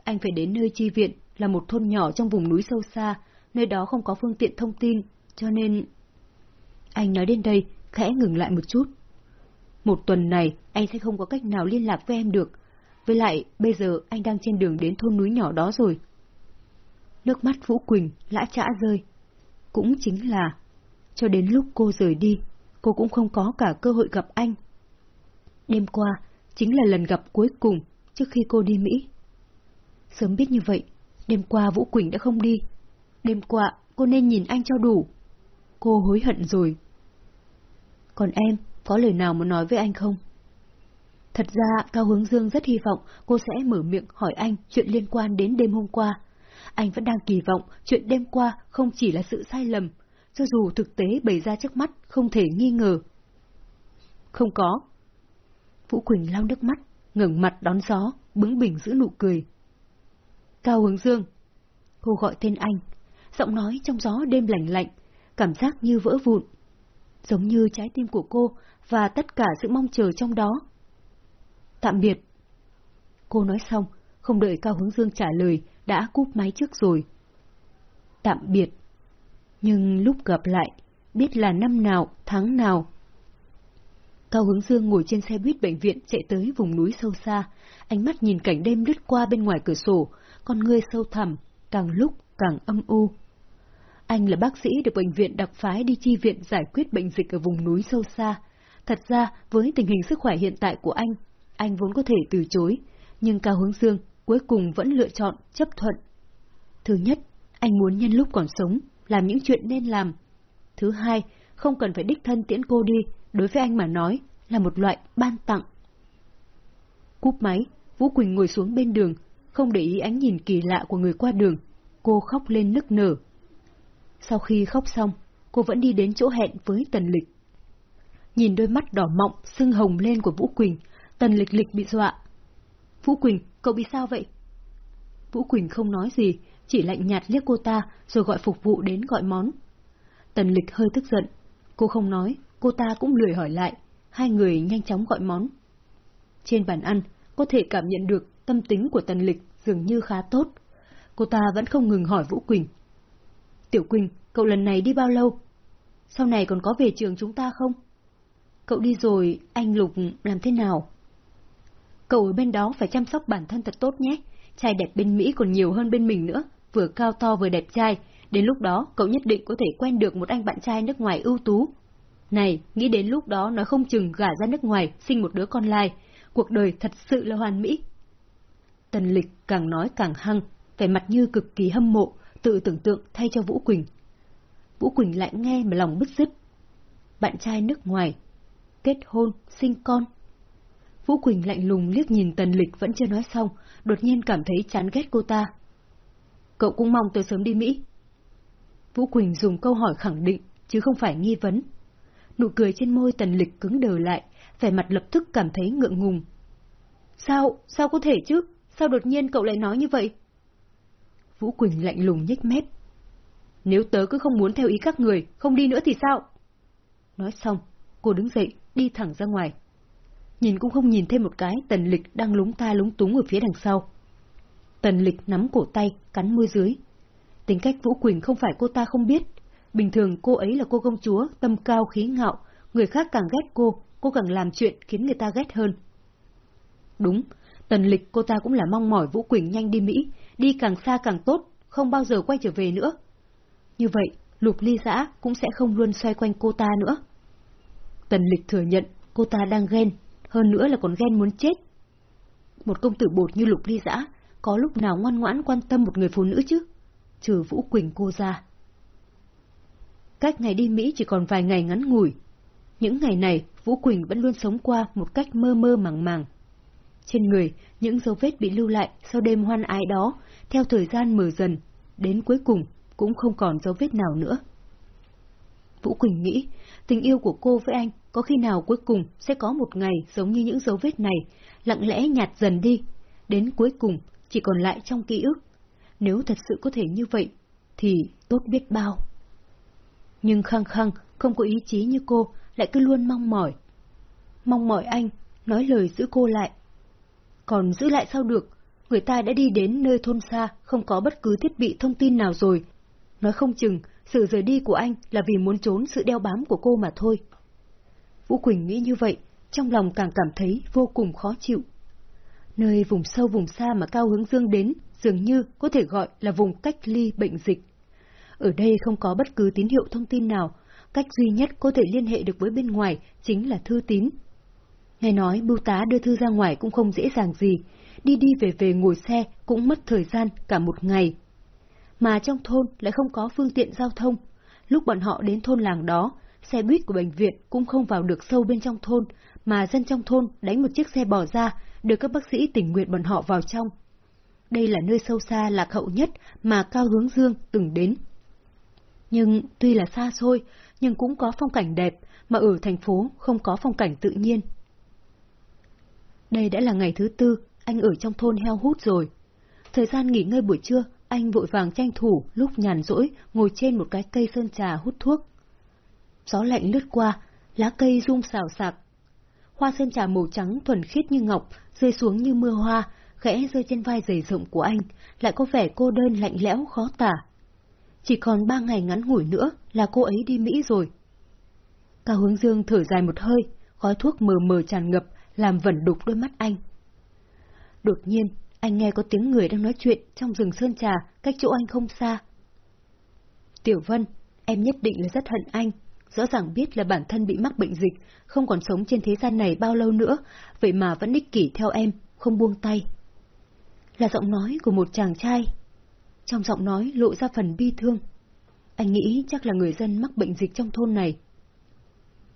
Anh phải đến nơi chi viện là một thôn nhỏ trong vùng núi sâu xa, nơi đó không có phương tiện thông tin, cho nên... Anh nói đến đây, khẽ ngừng lại một chút. Một tuần này, anh sẽ không có cách nào liên lạc với em được. Với lại, bây giờ anh đang trên đường đến thôn núi nhỏ đó rồi. Nước mắt Vũ Quỳnh lã trã rơi. Cũng chính là, cho đến lúc cô rời đi, cô cũng không có cả cơ hội gặp anh. Đêm qua, chính là lần gặp cuối cùng trước khi cô đi Mỹ. Sớm biết như vậy, đêm qua Vũ Quỳnh đã không đi. Đêm qua, cô nên nhìn anh cho đủ. Cô hối hận rồi. Còn em, có lời nào muốn nói với anh không? Thật ra, Cao Hướng Dương rất hy vọng cô sẽ mở miệng hỏi anh chuyện liên quan đến đêm hôm qua. Anh vẫn đang kỳ vọng chuyện đêm qua không chỉ là sự sai lầm, cho dù thực tế bày ra trước mắt không thể nghi ngờ. Không có. Vũ Quỳnh lau nước mắt, ngẩng mặt đón gió, bướng bỉnh giữ nụ cười. Cao Hướng Dương. Cô gọi tên anh, giọng nói trong gió đêm lạnh lạnh, cảm giác như vỡ vụn. Giống như trái tim của cô và tất cả sự mong chờ trong đó. Tạm biệt. Cô nói xong, không đợi Cao Hướng Dương trả lời, đã cúp máy trước rồi. Tạm biệt. Nhưng lúc gặp lại, biết là năm nào, tháng nào. Cao Hướng Dương ngồi trên xe buýt bệnh viện chạy tới vùng núi sâu xa, ánh mắt nhìn cảnh đêm lướt qua bên ngoài cửa sổ, con ngươi sâu thẳm, càng lúc càng âm u. Anh là bác sĩ được bệnh viện đặc phái đi chi viện giải quyết bệnh dịch ở vùng núi sâu xa. Thật ra, với tình hình sức khỏe hiện tại của anh, anh vốn có thể từ chối, nhưng Cao Hướng Dương cuối cùng vẫn lựa chọn chấp thuận. Thứ nhất, anh muốn nhân lúc còn sống, làm những chuyện nên làm. Thứ hai, không cần phải đích thân tiễn cô đi, đối với anh mà nói, là một loại ban tặng. Cúp máy, Vũ Quỳnh ngồi xuống bên đường, không để ý ánh nhìn kỳ lạ của người qua đường. Cô khóc lên nức nở. Sau khi khóc xong, cô vẫn đi đến chỗ hẹn với Tần Lịch. Nhìn đôi mắt đỏ mọng, sưng hồng lên của Vũ Quỳnh, Tần Lịch Lịch bị dọa. Vũ Quỳnh, cậu bị sao vậy? Vũ Quỳnh không nói gì, chỉ lạnh nhạt liếc cô ta rồi gọi phục vụ đến gọi món. Tần Lịch hơi tức giận. Cô không nói, cô ta cũng lười hỏi lại. Hai người nhanh chóng gọi món. Trên bàn ăn, có thể cảm nhận được tâm tính của Tần Lịch dường như khá tốt. Cô ta vẫn không ngừng hỏi Vũ Quỳnh. Tiểu Quỳnh, cậu lần này đi bao lâu? Sau này còn có về trường chúng ta không? Cậu đi rồi, anh Lục làm thế nào? Cậu ở bên đó phải chăm sóc bản thân thật tốt nhé. Trai đẹp bên Mỹ còn nhiều hơn bên mình nữa, vừa cao to vừa đẹp trai. Đến lúc đó, cậu nhất định có thể quen được một anh bạn trai nước ngoài ưu tú. Này, nghĩ đến lúc đó nói không chừng gả ra nước ngoài, sinh một đứa con lai. Cuộc đời thật sự là hoàn mỹ. Tần lịch càng nói càng hăng, vẻ mặt như cực kỳ hâm mộ, tự tưởng tượng thay cho Vũ Quỳnh. Vũ Quỳnh lại nghe mà lòng bứt rứt. Bạn trai nước ngoài, kết hôn, sinh con. Vũ Quỳnh lạnh lùng liếc nhìn Tần Lịch vẫn chưa nói xong, đột nhiên cảm thấy chán ghét cô ta. Cậu cũng mong tôi sớm đi Mỹ. Vũ Quỳnh dùng câu hỏi khẳng định, chứ không phải nghi vấn. Nụ cười trên môi Tần Lịch cứng đờ lại, vẻ mặt lập tức cảm thấy ngượng ngùng. Sao, sao có thể chứ? Sao đột nhiên cậu lại nói như vậy? Vũ Quỳnh lạnh lùng nhếch mép. Nếu tớ cứ không muốn theo ý các người, không đi nữa thì sao? Nói xong, cô đứng dậy, đi thẳng ra ngoài. Nhìn cũng không nhìn thêm một cái, tần lịch đang lúng ta lúng túng ở phía đằng sau. Tần lịch nắm cổ tay, cắn môi dưới. Tính cách Vũ Quỳnh không phải cô ta không biết. Bình thường cô ấy là cô công chúa, tâm cao khí ngạo, người khác càng ghét cô, cô càng làm chuyện khiến người ta ghét hơn. Đúng, tần lịch cô ta cũng là mong mỏi Vũ Quỳnh nhanh đi Mỹ, đi càng xa càng tốt, không bao giờ quay trở về nữa. Như vậy, lục ly giã cũng sẽ không luôn xoay quanh cô ta nữa. Tần lịch thừa nhận cô ta đang ghen, hơn nữa là còn ghen muốn chết. một công tử bột như lục ly giã, có lúc nào ngoan ngoãn quan tâm một người phụ nữ chứ? Trừ Vũ Quỳnh cô ra. Cách ngày đi Mỹ chỉ còn vài ngày ngắn ngủi. Những ngày này, Vũ Quỳnh vẫn luôn sống qua một cách mơ mơ màng màng. Trên người, những dấu vết bị lưu lại sau đêm hoan ái đó, theo thời gian mờ dần, đến cuối cùng cũng không còn dấu vết nào nữa. Vũ Quỳnh nghĩ, tình yêu của cô với anh có khi nào cuối cùng sẽ có một ngày giống như những dấu vết này, lặng lẽ nhạt dần đi, đến cuối cùng chỉ còn lại trong ký ức. Nếu thật sự có thể như vậy, thì tốt biết bao. Nhưng khăng khăng, không có ý chí như cô, lại cứ luôn mong mỏi. Mong mỏi anh, nói lời giữ cô lại. Còn giữ lại sao được, người ta đã đi đến nơi thôn xa, không có bất cứ thiết bị thông tin nào rồi. Nói không chừng, sự rời đi của anh là vì muốn trốn sự đeo bám của cô mà thôi. Vũ Quỳnh nghĩ như vậy, trong lòng càng cảm thấy vô cùng khó chịu. Nơi vùng sâu vùng xa mà Cao Hướng Dương đến dường như có thể gọi là vùng cách ly bệnh dịch. Ở đây không có bất cứ tín hiệu thông tin nào, cách duy nhất có thể liên hệ được với bên ngoài chính là thư tín. Nghe nói bưu tá đưa thư ra ngoài cũng không dễ dàng gì, đi đi về về ngồi xe cũng mất thời gian cả một ngày. Mà trong thôn lại không có phương tiện giao thông. Lúc bọn họ đến thôn làng đó, xe buýt của bệnh viện cũng không vào được sâu bên trong thôn, mà dân trong thôn đánh một chiếc xe bò ra, đưa các bác sĩ tình nguyện bọn họ vào trong. Đây là nơi sâu xa lạc hậu nhất mà Cao Hướng Dương từng đến. Nhưng tuy là xa xôi, nhưng cũng có phong cảnh đẹp, mà ở thành phố không có phong cảnh tự nhiên. Đây đã là ngày thứ tư, anh ở trong thôn heo hút rồi. Thời gian nghỉ ngơi buổi trưa, anh vội vàng tranh thủ lúc nhàn rỗi ngồi trên một cái cây sơn trà hút thuốc. Gió lạnh lướt qua, lá cây rung xào xạc. Hoa sơn trà màu trắng thuần khiết như ngọc rơi xuống như mưa hoa, khẽ rơi trên vai dày rộng của anh, lại có vẻ cô đơn lạnh lẽo khó tả. Chỉ còn ba ngày ngắn ngủi nữa là cô ấy đi Mỹ rồi. Cao hướng dương thở dài một hơi, khói thuốc mờ mờ tràn ngập, làm vẩn đục đôi mắt anh. Đột nhiên, anh nghe có tiếng người đang nói chuyện trong rừng sơn trà, cách chỗ anh không xa. Tiểu Vân, em nhất định là rất hận anh, rõ ràng biết là bản thân bị mắc bệnh dịch, không còn sống trên thế gian này bao lâu nữa, vậy mà vẫn ích kỷ theo em, không buông tay. Là giọng nói của một chàng trai. Trong giọng nói lộ ra phần bi thương. Anh nghĩ chắc là người dân mắc bệnh dịch trong thôn này.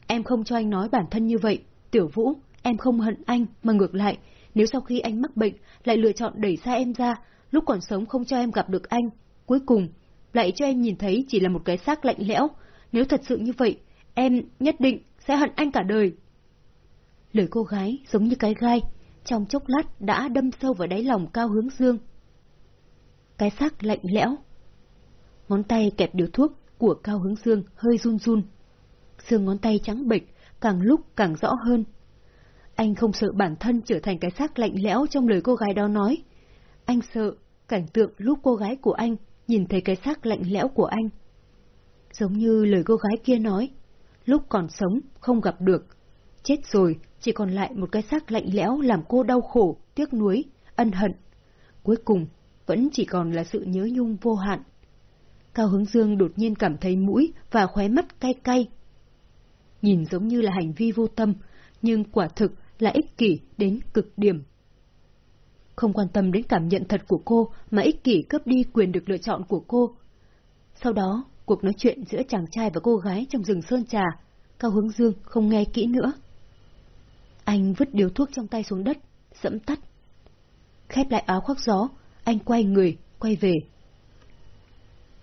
Em không cho anh nói bản thân như vậy, Tiểu Vũ, em không hận anh, mà ngược lại, nếu sau khi anh mắc bệnh lại lựa chọn đẩy xa em ra, lúc còn sống không cho em gặp được anh, cuối cùng lại cho em nhìn thấy chỉ là một cái xác lạnh lẽo, nếu thật sự như vậy, em nhất định sẽ hận anh cả đời. Lời cô gái giống như cái gai, trong chốc lát đã đâm sâu vào đáy lòng cao hướng dương. Cái xác lạnh lẽo. Ngón tay kẹp điếu thuốc của cao hướng dương hơi run run. Xương ngón tay trắng bệch, càng lúc càng rõ hơn. Anh không sợ bản thân trở thành cái xác lạnh lẽo trong lời cô gái đó nói. Anh sợ cảnh tượng lúc cô gái của anh nhìn thấy cái xác lạnh lẽo của anh. Giống như lời cô gái kia nói, lúc còn sống không gặp được, chết rồi chỉ còn lại một cái xác lạnh lẽo làm cô đau khổ, tiếc nuối, ân hận. Cuối cùng, vẫn chỉ còn là sự nhớ nhung vô hạn. Cao Hướng Dương đột nhiên cảm thấy mũi và khóe mắt cay cay. Nhìn giống như là hành vi vô tâm, nhưng quả thực là ích kỷ đến cực điểm. Không quan tâm đến cảm nhận thật của cô mà ích kỷ cướp đi quyền được lựa chọn của cô. Sau đó, cuộc nói chuyện giữa chàng trai và cô gái trong rừng sơn trà, Cao Hướng Dương không nghe kỹ nữa. Anh vứt điếu thuốc trong tay xuống đất, sẫm tắt. Khép lại áo khoác gió, anh quay người, quay về